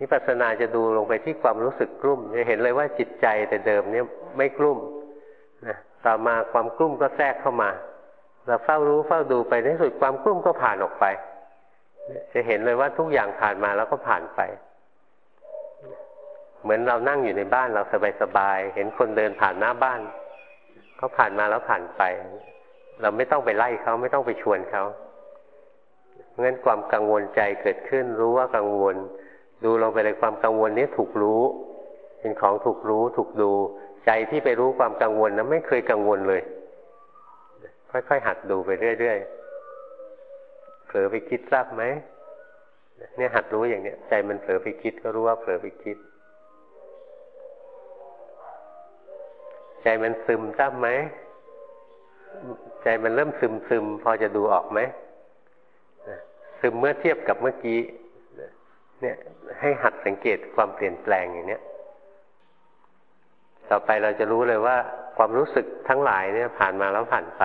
วิปัสสนาจะดูลงไปที่ความรู้สึกกลุ้มจะเห็นเลยว่าจิตใจแต่เดิมเนี่ยไม่กลุ้มนะต่อมาความกลุ้มก็แทรกเข้ามา เราเฝ้ารู้เฝ้าดูไปในสุดความกลุ้มก็ผ่านออกไป จะเห็นเลยว่าทุกอย่างผ่านมาแล้วก็ผ่านไป เหมือนเรานั่งอยู่ในบ้านเราสบายๆเห็นคนเดินผ่านหน้าบ้านเขาผ่านมาแล้วผ่านไป เราไม่ต้องไปไล่เขาไม่ต้องไปชวนเขาเพราะงั้นความกังวลใจเกิดขึ้นรู้ว่ากังวล ดูลงไปในความกังวลนี้ถูกรู้ เป็นของถูกรู้ถูกดู ใจที่ไปรู้ความกังวลนะไม่เคยกังวลเลย ค่อยๆหัดดูไปเรื่อยๆเผลอไปคิดทราบไหมเนี่ยหัดรู้อย่างเนี้ย ใจมันเผลอไปคิดก็รู้ว่าเผลอไปคิด ใจมันซึมทราบไหมใจมันเริ่มซึมซึมพอจะดูออกไหมซึมเมื่อเทียบกับเมื่อกี้ เนี่ยให้หัดสังเกตความเปลี่ยนแปลงอย่างเนี้ย ต่อไปเราจะรู้เลยว่า ความรู้สึกทั้งหลายเนี่ย ผ่านมาแล้วผ่านไป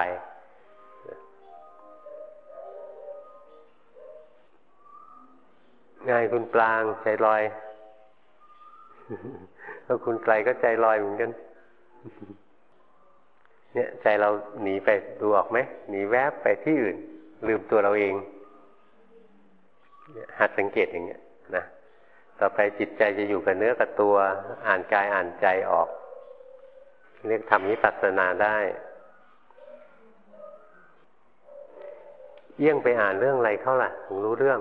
ง่ายคุณปลางใจลอยแล้วคุณไกลก็ใจลอยเหมือนกัน เนี่ยใจเราหนีไปดูออกไหมหนีแวบไปที่อื่น ลืมตัวเราเองหัดสังเกตอย่างเงี้ย ต่อไปจิตใจจะอยู่กับเนื้อกับตัว อ่านกายอ่านใจออก เรียกทำนิปัสนาได้เยี่ยงไปอ่านเรื่องอะไรเข้าล่ะถึงรู้เรื่อง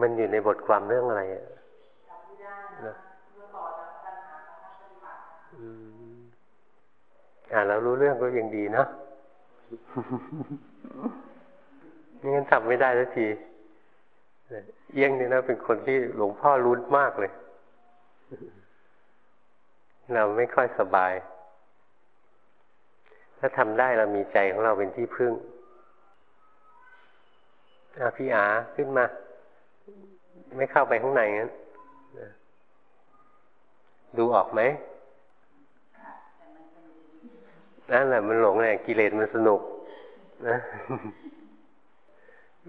มันอยู่ในบทความเรื่องอะไรอะ อ่านแล้วรู้เรื่องก็ยังดีนะนี่งั้นทำไม่ได้สักทีเอี้ยงนี่นะเป็นคนที่หลวงพ่อรุ้นมากเลย เราไม่ค่อยสบาย ถ้าทำได้เรามีใจของเราเป็นที่พึ่งอาพี่อาขึ้นมา ไม่เข้าไปข้างในงั้นดูออกไหม นั่นแหละมันหลงไงกิเลสมันสนุกนะ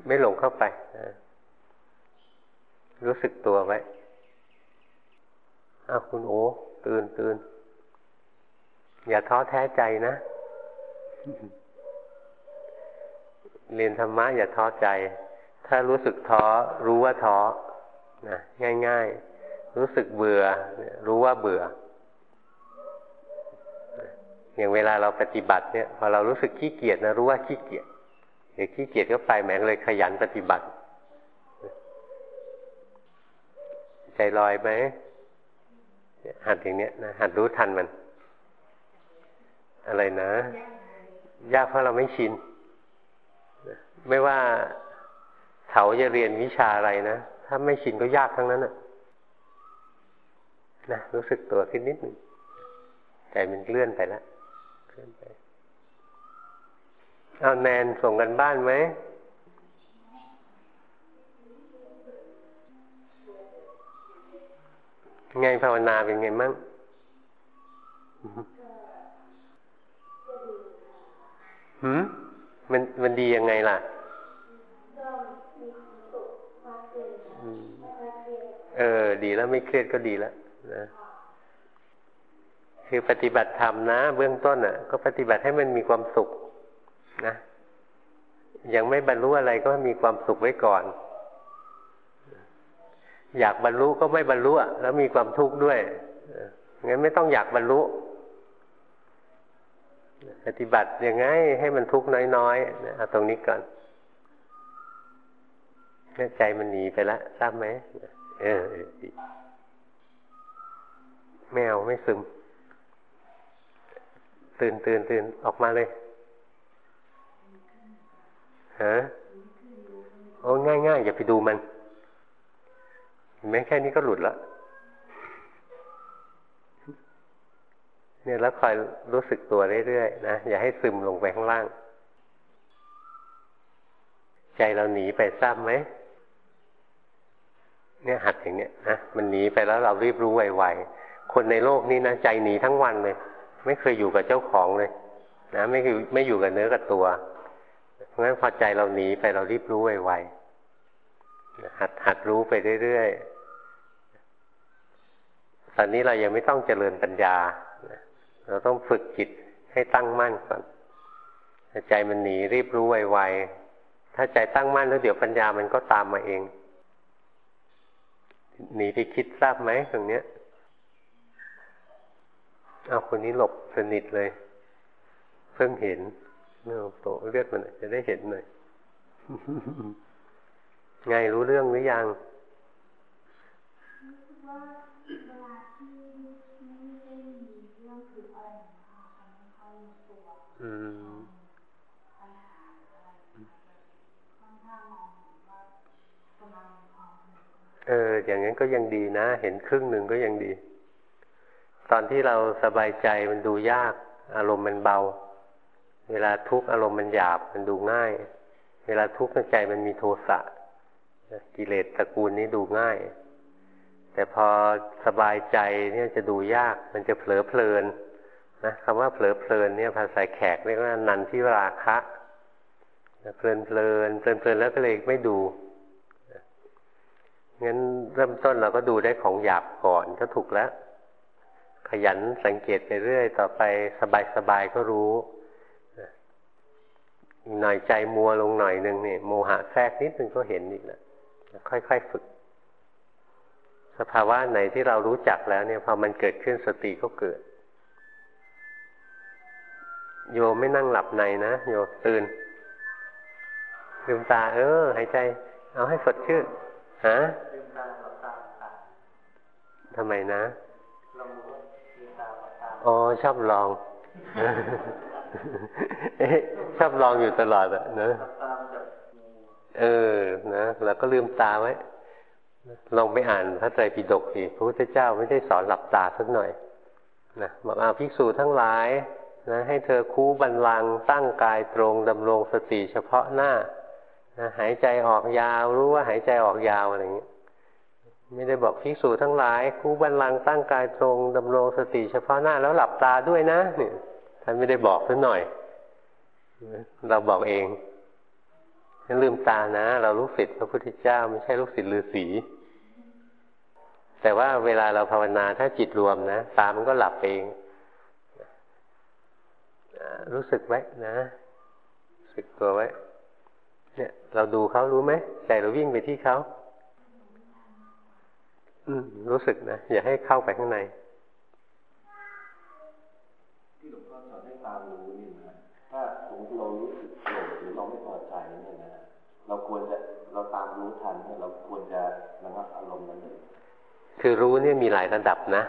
ไม่หลงเข้าไปรู้สึกตัวไว้อาคุณโอตื่นตื่นอย่าท้อแท้ใจนะ เรียนธรรมะอย่าท้อใจ ถ้ารู้สึกท้อรู้ว่าท้อนะง่าย ๆ รู้สึกเบื่อ รู้ว่าเบื่อ อย่างเวลาเราปฏิบัติเนี่ยพอเรารู้สึกขี้เกียจนะรู้ว่าขี้เกียจเดี๋ยวขี้เกียจก็ไปแหมเลยขยันปฏิบัติ ใจลอยไหมหัดอย่างเนี้ยนะหัดรู้ทันมัน อะไรนะ ยากเพราะเราไม่ชินไม่ว่าเขาจะเรียนวิชาอะไรนะถ้าไม่ชินก็ยากทั้งนั้นนะนะรู้สึกตัวขึ้นนิดหนึ่งใจมันเลื่อนไปแล้ว เคลื่อนไปเอาแนนส่งกันบ้านไหมไงภาวนาเป็นไงมั่งหืมมันมันดียังไงล่ะ เออ ดีแล้วไม่เครียดก็ดีแล้วนะ คือปฏิบัติธรรมนะ เบื้องต้นอะ ก็ปฏิบัติให้มันมีความสุขนะยังไม่บรรลุอะไรก็มีความสุขไว้ก่อน อยากบรรลุก็ไม่บรรลุแล้วมีความทุกข์ด้วยงั้นไม่ต้องอยากบรรลุ ปฏิบัติยังไงให้มันทุกข์น้อยๆเอาตรงนี้ก่อนใจมันหนีไปแล้วทราบไหมเออไม่เอาไม่ซึม ตื่นตื่นตื่นออกมาเลยฮะโอ้ง่ายง่ายอย่าไปดูมันแม้แค่นี้ก็หลุดแล้วเนี่ยแล้วคอยรู้สึกตัวเรื่อยๆนะอย่าให้ซึมลงไปข้างล่าง ใจเราหนีไปทราบไหมเนี่ยหัดอย่างเนี้ยนะมันหนีไปแล้วเรารีบรู้ไวๆคนในโลกนี้นะใจหนีทั้งวันเลย ไม่เคยอยู่กับเจ้าของเลย นะ ไม่อยู่ไม่อยู่กับเนื้อกับตัว เพราะงั้นพอใจเราหนีไปเรารีบรู้ไวๆหัดหัดรู้ไปเรื่อยๆตอนนี้เรายังไม่ต้องเจริญปัญญาเราต้องฝึกจิตให้ตั้งมั่นก่อนใจมันหนีรีบรู้ไวๆถ้าใจตั้งมั่นแล้วเดี๋ยวปัญญามันก็ตามมาเองหนีไปคิดทราบไหมตรงเนี้ย เอาคนนี้หลบสนิทเลย เพิ่งเห็นเนื้อโตเลือดมันจะได้เห็นหน่อยไงรู้เรื่องหรือยังอืมเออ อย่างนั้นก็ยังดีนะ เห็นครึ่งหนึ่งก็ยังดี ตอนที่เราสบายใจมันดูยาก อารมณ์มันเบา เวลาทุกข์อารมณ์มันหยาบมันดูง่าย เวลาทุกข์ใจมันมีโทสะกิเลสตระกูลนี้ดูง่าย แต่พอสบายใจเนี่ยจะดูยาก มันจะเผลอเพลินนะคำว่าเผลอเพลินเนี่ยภาษาแขกเรียกว่านันทิราคะเพลินเพลินเพลินเพลินแล้วก็เลยไม่ดูงั้นเริ่มต้นเราก็ดูได้ของหยาบก่อนก็ถูกแล้ว ขยันสังเกตไปเรื่อย ต่อไปสบายๆก็รู้หน่อยใจมัวลงหน่อยหนึ่งเนี่ยโมหะแทรกนิดนึงก็เห็นอีกแล้วค่อยๆฝึก สภาวะไหนที่เรารู้จักแล้วเนี่ยพอมันเกิดขึ้นสติก็เกิด โยไม่นั่งหลับในนะโยตื่นลืมตา เออ หายใจ เอาให้สดชื่นฮะทำไมนะ อ๋อชอบลองชอบลองอยู่ตลอดอะนะเออ นะแล้วก็ลืมตาไว้ลองไปอ่านพระไตรปิฎกสิพระพุทธเจ้าไม่ได้สอนหลับตาสักหน่อยนะบอกเอาภิกษุทั้งหลายนะให้เธอคู่บันลังตั้งกายตรงดำรงสติเฉพาะหน้านะหายใจออกยาวรู้ว่าหายใจออกยาวอะไรอย่างนี้ ไม่ได้บอกภิกษุทั้งหลายคู่บันลังตั้งกายตรงดำรงสติเฉพาะหน้าแล้วหลับตาด้วยนะเนี่ยท่านไม่ได้บอกสักหน่อย เราบอกเองลืมตานะ เราลูกศิษย์พระพุทธเจ้า ไม่ใช่ลูกศิษย์ฤาษีแต่ว่าเวลาเราภาวนาถ้าจิตรวมนะตามันก็หลับเองรู้สึกไว้นะสึกตัวไว้ เนี่ย เราดูเขารู้ไหมใจเราวิ่งไปที่เขา รู้สึกนะ อย่าให้เข้าไปข้างในที่หลวงพ่อสอนให้ตามรู้นี่นะถ้าสมมติเรารู้สึกโกรธหรือเราไม่พอใจเนี่ยนะเราควรจะเราตามรู้ทันเนี่ยเราควรจะระงับอารมณ์นั้นเลยคือรู้เนี่ยมีหลายระดับนะ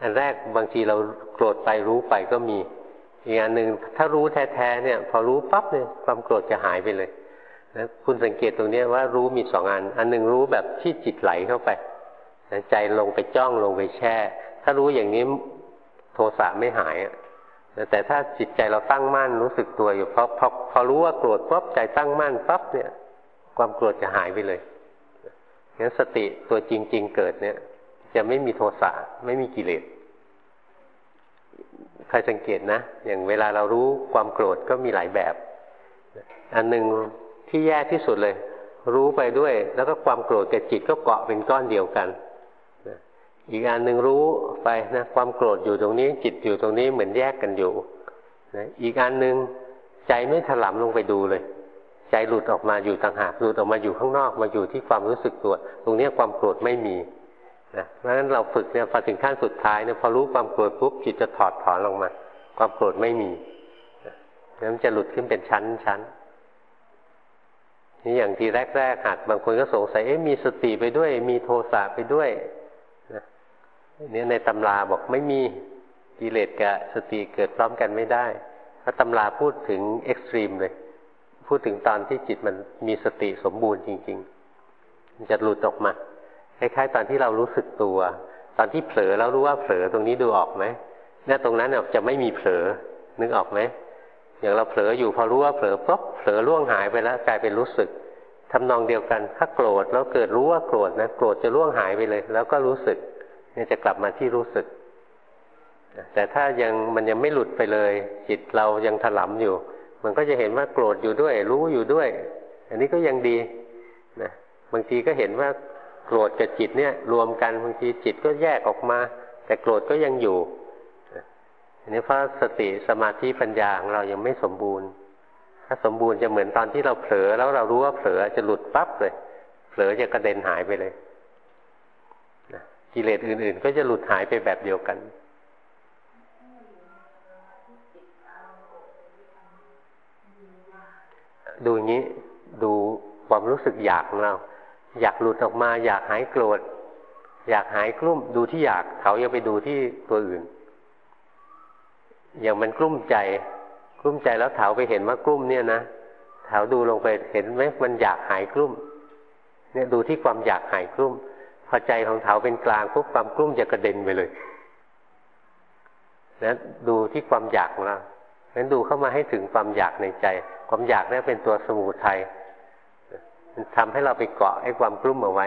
อันแรกบางทีเราโกรธไปรู้ไปก็มี อีกอันหนึ่งถ้ารู้แท้ๆเนี่ย พอรู้ปั๊บเนี่ยความโกรธจะหายไปเลยนะคุณสังเกตตรงนี้ว่ารู้มีสองอัน อันหนึ่งรู้แบบที่จิตไหลเข้าไป ใจลงไปจ้องลงไปแช่ ถ้ารู้อย่างนี้โทสะไม่หายแต่ถ้าจิตใจเราตั้งมั่นรู้สึกตัวอยู่พอพอพอรู้ว่าโกรธปั๊บใจตั้งมั่นปั๊บเนี่ย ความโกรธจะหายไปเลยงั้นสติตัวจริง ๆ เกิดเนี่ย จะไม่มีโทสะไม่มีกิเลสใครสังเกตนะ อย่างเวลาเรารู้ความโกรธก็มีหลายแบบ อันหนึ่งที่แย่ที่สุดเลย รู้ไปด้วย แล้วก็ความโกรธกับจิตก็เกาะเป็นก้อนเดียวกัน อีกอันหนึ่งรู้ไปนะความโกรธอยู่ตรงนี้ จิตอยู่ตรงนี้เหมือนแยกกันอยู่นะอีกอันหนึ่งใจไม่ถลำลงไปดูเลย ใจหลุดออกมาอยู่ต่างหากหลุดออกมาอยู่ข้างนอกมาอยู่ที่ความรู้สึกตัว ตรงนี้ความโกรธไม่มีนะเพราะฉะนั้นเราฝึกเนี่ยพอถึงขั้นสุดท้ายเนี่ยพอรู้ความโกรธปุ๊บจิตจะถอดถอนลงมา ความโกรธไม่มีนั้นจะหลุดขึ้นเป็นชั้นชั้นนี่อย่างที่แรกๆหัดบางคนก็สงสัยเอ๊ะมีสติไปด้วย มีโทสะไปด้วย นี่ในตำราบอกไม่มีกิเลสกับสติเกิดพร้อมกันไม่ได้พระตำราพูดถึงเอ็กซ์ตรีมเลย พูดถึงตอนที่จิตมันมีสติสมบูรณ์จริง ๆ มันจะหลุดออกมาคล้ายๆตอนที่เรารู้สึกตัว ตอนที่เผลอแล้วรู้ว่าเผลอตรงนี้ดูออกไหมเนี่ยตรงนั้นจะไม่มีเผลอนึกออกไหมอย่างเราเผลออยู่พอรู้ว่าเผลอปุ๊บเผลอล่วงหายไปแล้วกลายเป็นรู้สึกทำนองเดียวกัน ถ้าโกรธแล้วเกิดรู้ว่าโกรธนะโกรธจะล่วงหายไปเลย แล้วก็รู้สึก เนี่ยจะกลับมาที่รู้สึก แต่ถ้ายังมันยังไม่หลุดไปเลย จิตเรายังถลำอยู่ มันก็จะเห็นว่าโกรธอยู่ด้วย รู้อยู่ด้วย อันนี้ก็ยังดีนะบางทีก็เห็นว่าโกรธกับจิตเนี่ยรวมกันบางทีจิตก็แยกออกมา แต่โกรธก็ยังอยู่อันนี้เพราะสติสมาธิปัญญาของเรายังไม่สมบูรณ์ ถ้าสมบูรณ์จะเหมือนตอนที่เราเผลอแล้วเรารู้ว่าเผลอจะหลุดปั๊บเลย เผลอจะกระเด็นหายไปเลย กิเลสอื่น ๆ ก็จะหลุดหายไปแบบเดียวกัน ดูอย่างนี้ดูความรู้สึกอยากของเรา อยากหลุดออกมา อยากหายโกรธอยากหายกลุ้มดูที่อยากเขายังไปดูที่ตัวอื่น อย่างมันกลุ้มใจ กลุ้มใจแล้วเถาไปเห็นว่ากลุ้มเนี่ยนะเถาดูลงไปเห็นไหมมันอยากหายกลุ้มเนี่ยดูที่ความอยากหายกลุ้ม พอใจของเถาเป็นกลางปุ๊บความกลุ้มจะกระเด็นไปเลยนะดูที่ความอยากของเรานั้นดูเข้ามาให้ถึงความอยากในใจ ความอยากนี่เป็นตัวสมุทัยมันทำให้เราไปเกาะไอ้ความกลุ้มเอาไว้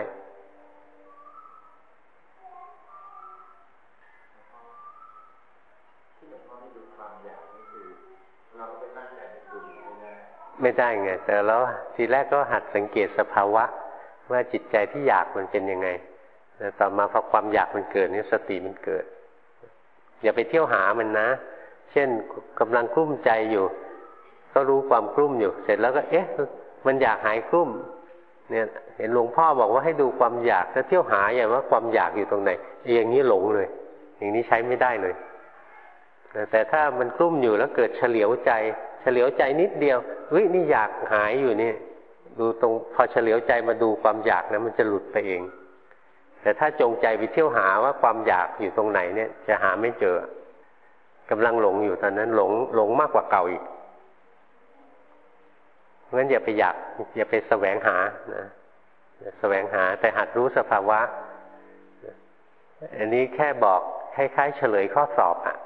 ไม่ได้ไง แต่แล้วทีแรกก็หัดสังเกตสภาวะ ว่าจิตใจที่อยากมันเป็นยังไง แต่ต่อมาพอความอยากมันเกิดนี่สติมันเกิด อย่าไปเที่ยวหามันนะ เช่นกำลังกลุ้มใจอยู่ ก็รู้ความกลุ้มอยู่ เสร็จแล้วก็ เอ๊ะ มันอยากหายกลุ้มเนี่ย เห็นหลวงพ่อบอกว่าให้ดูความอยากถ้าเที่ยวหาอย่างว่าความอยากอยู่ตรงไหนอย่างนี้หลงเลย อย่างนี้ใช้ไม่ได้เลยแต่ถ้ามันกลุ้มอยู่แล้วเกิดเฉลียวใจ เฉลียวใจนิดเดียวเฮ้ยนี่อยากหายอยู่นี่ ดูตรงพอเฉลียวใจมาดูความอยากนะมันจะหลุดไปเอง แต่ถ้าจงใจไปเที่ยวหาว่าความอยากอยู่ตรงไหนเนี่ย จะหาไม่เจอกำลังหลงอยู่ตอนนั้น หลงหลงมากกว่าเก่าอีกงั้นอย่าไปอยากอย่าไปแสวงหานะแสวงหา แต่หัดรู้สภาวะ อันนี้แค่บอกคล้ายๆเฉลยข้อสอบอะ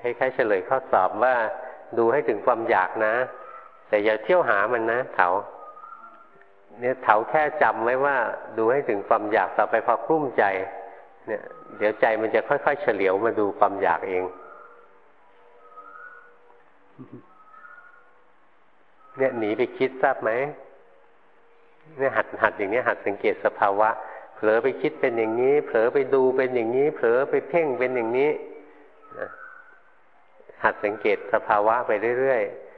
คล้ายๆเฉลยข้อสอบว่าดูให้ถึงความอยากนะ แต่อย่าเที่ยวหามันนะเถา เนี่ยเถาแค่จำไว้ว่าดูให้ถึงความอยากต่อไปพอกลุ้มใจ เนี่ย เดี๋ยวใจมันจะค่อยๆเฉลียวมาดูความอยากเอง เนี่ยหนีไปคิดทราบไหมเนี่ยหัดหัดอย่างนี้หัดสังเกตสภาวะเผลอไปคิดเป็นอย่างนี้ เผลอไปดูเป็นอย่างนี้ เผลอไปเพ่งเป็นอย่างนี้นะหัดสังเกตสภาวะไปเรื่อยๆ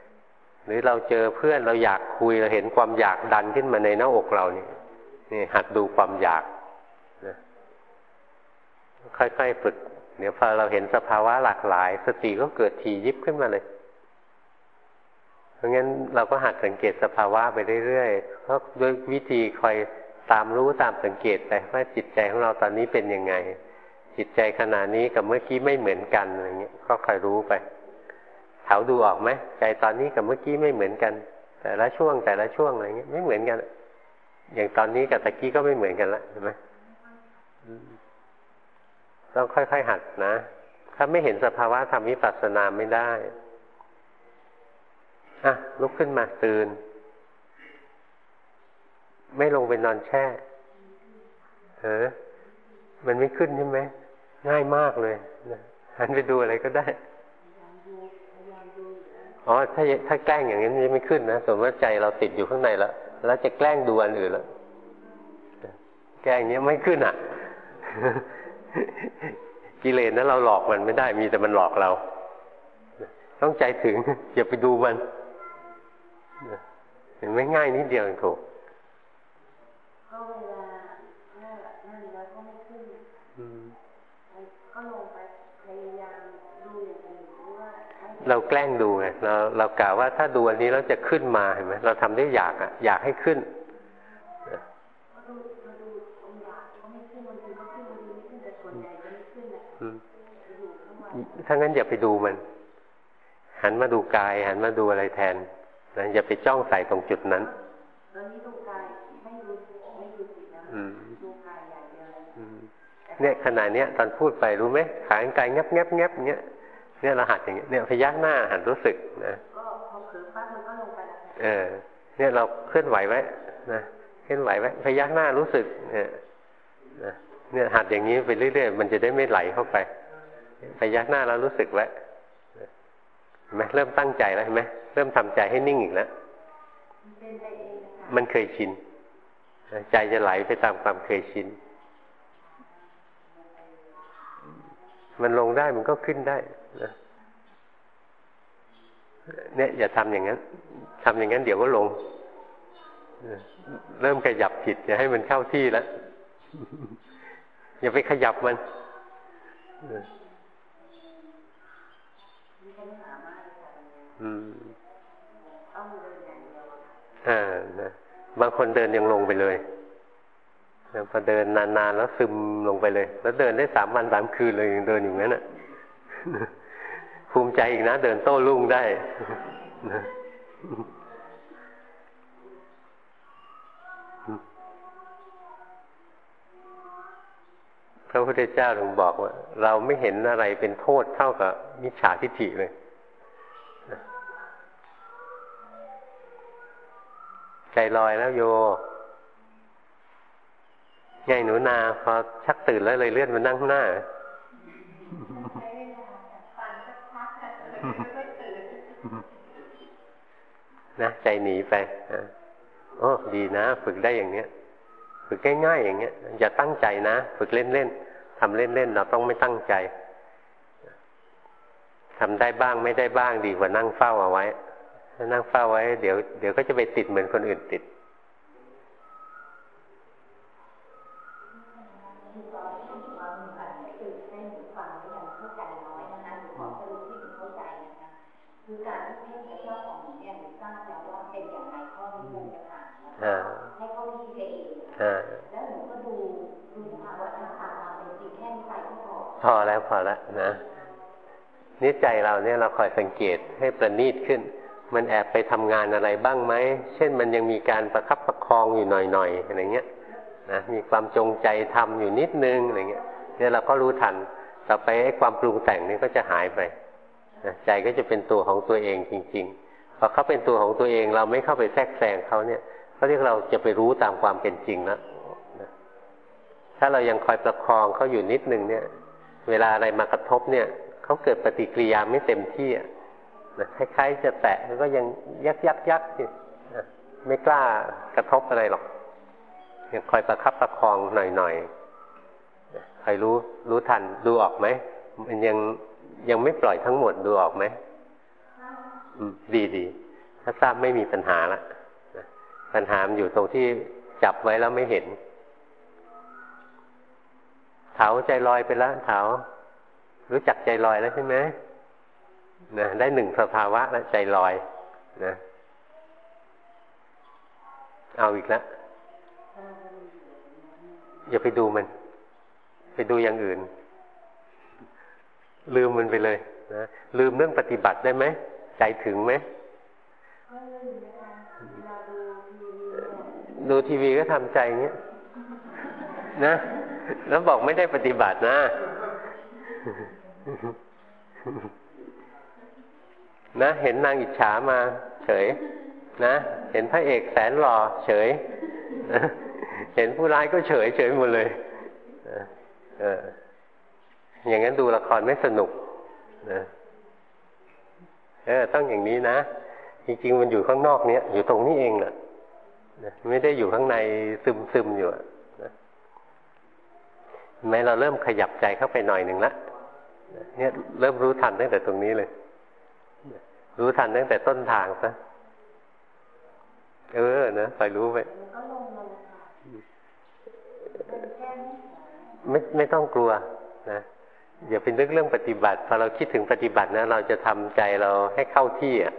หรือเราเจอเพื่อนเราอยากคุยเราเห็นความอยากดันขึ้นมาในหน้าอกเรานี่นี่หัดดูความอยากนะค่อยๆฝึกเดี๋ยวพอเราเห็นสภาวะหลากหลาย สติก็เกิดทียิบขึ้นมาเลยเพราะงั้นเราก็หัดสังเกตสภาวะไปเรื่อยๆเพราะด้วยวิธีคอยตามรู้ตามสังเกตไปว่าจิตใจของเราตอนนี้เป็นยังไง จิตใจขณะนี้กับเมื่อกี้ไม่เหมือนกันอะไรเงี้ยก็คอยรู้ไป เถาดูออกไหมใจตอนนี้กับเมื่อกี้ไม่เหมือนกัน แต่ละช่วงแต่ละช่วงอะไรเงี้ยไม่เหมือนกัน อย่างตอนนี้กับตะกี้ก็ไม่เหมือนกันละเห็นไหมต้องค่อยๆหัดนะ ถ้าไม่เห็นสภาวะทำวิปัสสนาไม่ได้อะลุกขึ้นมาตื่น ไม่ลงไปนอนแช่เออมันไม่ขึ้นใช่ไหมง่ายมากเลยหันไปดูอะไรก็ได้ อ๋อถ้าถ้าแกล้งอย่างนี้ไม่ขึ้นนะสมมติว่าใจเราติดอยู่ข้างในแล้วแล้วจะแกล้งดูอันอื่นแล้วแกล้งนี้ไม่ขึ้นอะ กิเลสนั้นเราหลอกมันไม่ได้มีแต่มันหลอกเรา ต้องใจถึง อย่าไปดูมันเห็นไม่ง่ายนิดเดียวเองถู เราแกล้งดูไงเราเรากล่าวว่าถ้าดูอันนี้แล้วจะขึ้นมาเห็นไหมเราทำได้อยากอะ อยากให้ขึ้นถ้างั้นอย่าไปดูมัน หันมาดูกาย หันมาดูอะไรแทนนะอย่าไปจ้องใส่ตรงจุดนั้นเนี่ยขนาดเนี้ยตอนพูดไปรู้ไหมขานกายงับงับงับเงี้ย เนี่ยเราหัดอย่างเงี้ยเนี่ยพยักหน้าหัดรู้สึกนะเออ เนี่ยเราเคลื่อนไหวไว้นะเคลื่อนไหวไว้พยักหน้ารู้สึก เนี่ยเนี่ยหัดอย่างนี้ไปเรื่อยๆมันจะได้ไม่ไหลเข้าไปพยักหน้าเรารู้สึกไว้เห็นไหมเริ่มตั้งใจแล้วเห็นไหมเริ่มทำใจให้นิ่งอีกแล้วมันเคยชินใจจะไหลไปตามความเคยชิน มันลงได้มันก็ขึ้นได้ นะเนี่ยอย่าทำอย่างนั้นทำอย่างนั้น เดี๋ยวก็ลง เริ่มขยับผิดอย่าให้มันเข้าที่แล้ว อย่าไปขยับมันอืมอ่านะบางคนเดินยังลงไปเลยพอเดินนานๆแล้วซึมลงไปเลย แล้วเดินได้สามวันสามคืนเลยยังเดินอยู่งั้นอะ ภูมิใจอีกนะ เดินโต้รุ่งได้พระพุทธเจ้าถึงบอกว่า เราไม่เห็นอะไรเป็นโทษเท่ากับมิจฉาทิฏฐิเลยใจลอยแล้วโยไงหนูนาพอชักตื่นแล้วเลยเลื่อนมานั่งข้างหน้า นะใจหนีไปโอ้ดีนะ ฝึกได้อย่างเนี้ย ฝึกง่ายๆอย่างเงี้ย อย่าตั้งใจนะ ฝึกเล่นๆทำเล่นๆเราต้องไม่ตั้งใจทำได้บ้างไม่ได้บ้างดีกว่านั่งเฝ้าเอาไว้ถ้านั่งเฝ้าไว้ เดี๋ยวเดี๋ยวก็จะไปติดเหมือนคนอื่นติดพอ แล้วนะนิจใจเราเนี่ยเราคอยสังเกตให้ประณีตขึ้น มันแอบไปทำงานอะไรบ้างไหม เช่นมันยังมีการประคับประคองอยู่หน่อยๆอะไรเงี้ยนะมีความจงใจทำอยู่นิดนึงอะไรเงี้ยเนี่ยเราก็รู้ทัน ต่อไปไอ้ความปรุงแต่งนี่ก็จะหายไปนะใจก็จะเป็นตัวของตัวเองจริง ๆ พอเขาเป็นตัวของตัวเองเราไม่เข้าไปแทรกแซงเขาเนี่ยเขาเรียกเราจะไปรู้ตามความเป็นจริงแล้วถ้าเรายังคอยประคองเขาอยู่นิดนึงเนี่ย เวลาอะไรมากระทบเนี่ยเขาเกิดปฏิกิริยาไม่เต็มที่นะคล้ายๆจะแตะก็ยังยักยักยักไม่กล้ากระทบอะไรหรอกยังคอยประคับประคองหน่อยๆใครรู้รู้ทันดูออกไหมมันยังยังไม่ปล่อยทั้งหมดดูออกไหมดีดีถ้าทราบไม่มีปัญหาละปัญหามันอยู่ตรงที่จับไว้แล้วไม่เห็น เถาใจลอยไปแล้วเถารู้จักใจลอยแล้วใช่ไหมนะได้หนึ่งสภาวะแล้วใจลอยนะเอาอีกแล้วอย่าไปดูมัน ไปดูอย่างอื่น ลืมมันไปเลยนะลืมเรื่องปฏิบัติได้ไหมใจถึงไหมดูทีวีก็ทำใจอย่างเงี้ยนะ แล้วบอกไม่ได้ปฏิบัตินะ นะ เห็นนางอิจฉามาเฉย นะ เห็นพระเอกแสนหล่อเฉย เห็นผู้ร้ายก็เฉยเฉยหมดเลยเอออย่างนั้นดูละครไม่สนุกนะเออต้องอย่างนี้นะ จริง ๆ มันอยู่ข้างนอกเนี้ยอยู่ตรงนี้เองแหละไม่ได้อยู่ข้างในซึมๆอยู่ แม้เราเริ่มขยับใจเข้าไปหน่อยหนึ่งละเนี่ยเริ่มรู้ทันตั้งแต่ตรงนี้เลย รู้ทันตั้งแต่ต้นทางซะเออนะคอยรู้ไปไม่ไม่ต้องกลัวนะอย่าเป็นนึกเรื่องปฏิบัติพอเราคิดถึงปฏิบัตินะเราจะทำใจเราให้เข้าที่อะ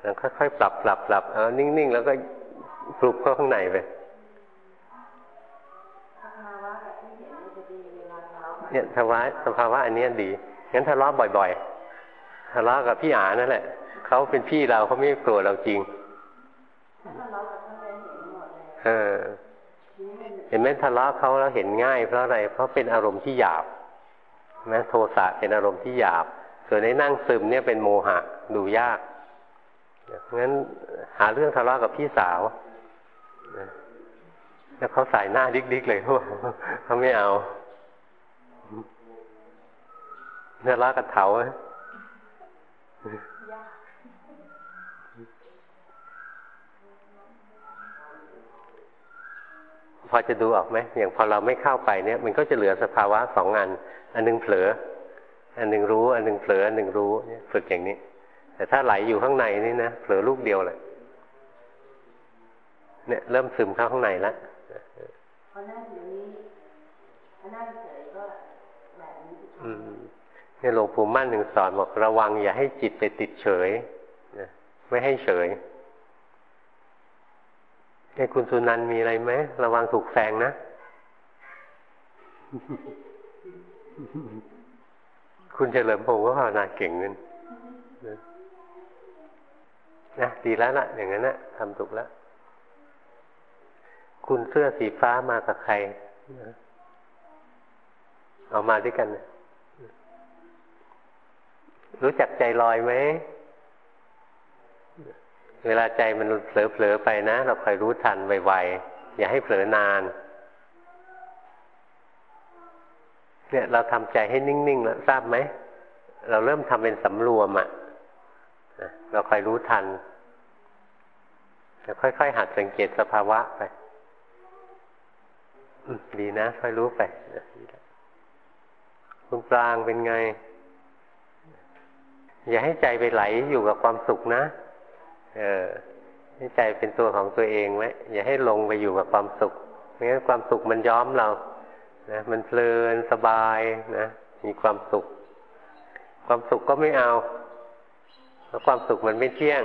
แล้วค่อยๆปรับปรับปรับเอานิ่งๆ แล้วก็ปลุกเข้าข้างในไป เนี่ยสภาวะสภาวะอันนี้ดี งั้นทะเลาะบ่อยๆทะเลาะกับพี่อานั่นแหละเขาเป็นพี่เราเขาไม่โกรธเราจริงเออเห็นไหมทะเลาะเขาแล้วเห็นง่ายเพราะอะไร เพราะเป็นอารมณ์ที่หยาบนะโทสะเป็นอารมณ์ที่หยาบ ส่วนในนั่งซึมเนี่ยเป็นโมหะดูยากงั้นหาเรื่องทะเลาะกับพี่สาวแล้วเขาใส่หน้าดิ๊กๆเลยเขาไม่เอา เนื้อลากระเถาพอจะดูออกไหมอย่างพอเราไม่เข้าไปเนี่ย มันก็จะเหลือสภาวะสองอัน อันนึงเผลอ อันนึงรู้ อันนึงเผลออันนึงรู้เนี่ยฝึกอย่างนี้ แต่ถ้าไหลอยู่ข้างในนี่นะเผลอลูกเดียวเลยเนี่ยเริ่มซึมเข้าข้างในแล้วพอหน้าอยู่นี้พอหน้าเฉยก็แบบนี้ เนี่ยหลวงปู่มั่นหนึ่งสอนบอกระวังอย่าให้จิตไปติดเฉยนะไม่ให้เฉยไอ้คุณสุนันมีอะไรไหมระวังถูกแซงนะคุณเฉลิมพงศ์ก็ภาวนาเก่งเงินนะดีแล้วละอย่างนั้นนะทำถูกแล้ว คุณเสื้อสีฟ้ามากับใครเอามาด้วยกันนะ รู้จักใจลอยไหม เวลาใจมันเผลอๆไปนะ เราคอยรู้ทันไวๆ อย่าให้เผลอนาน เนี่ยเราทำใจให้นิ่งๆแล้วทราบไหม เราเริ่มทำเป็นสำรวมอะ่ะเราคอยรู้ทันแล้วค่อยๆ หัดสังเกตสภาวะไปดีนะ ค่อยรู้ไปคุณปรางเป็นไง อย่าให้ใจไปไหลอยู่กับความสุขนะ เออให้ใจเป็นตัวของตัวเองไว้อย่าให้ลงไปอยู่กับความสุขไม่งั้นความสุขมันย้อมเรา นะ มันเพลินสบายนะ มีความสุข ความสุขก็ไม่เอาเพราะความสุขมันไม่เที่ยง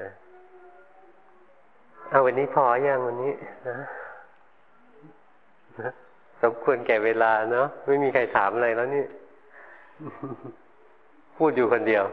นะเอาวันนี้พออย่างวันนี้นะนะสมควรแก่เวลาเนาะไม่มีใครถามอะไรแล้วนี่ พูดอยู่คนเดียว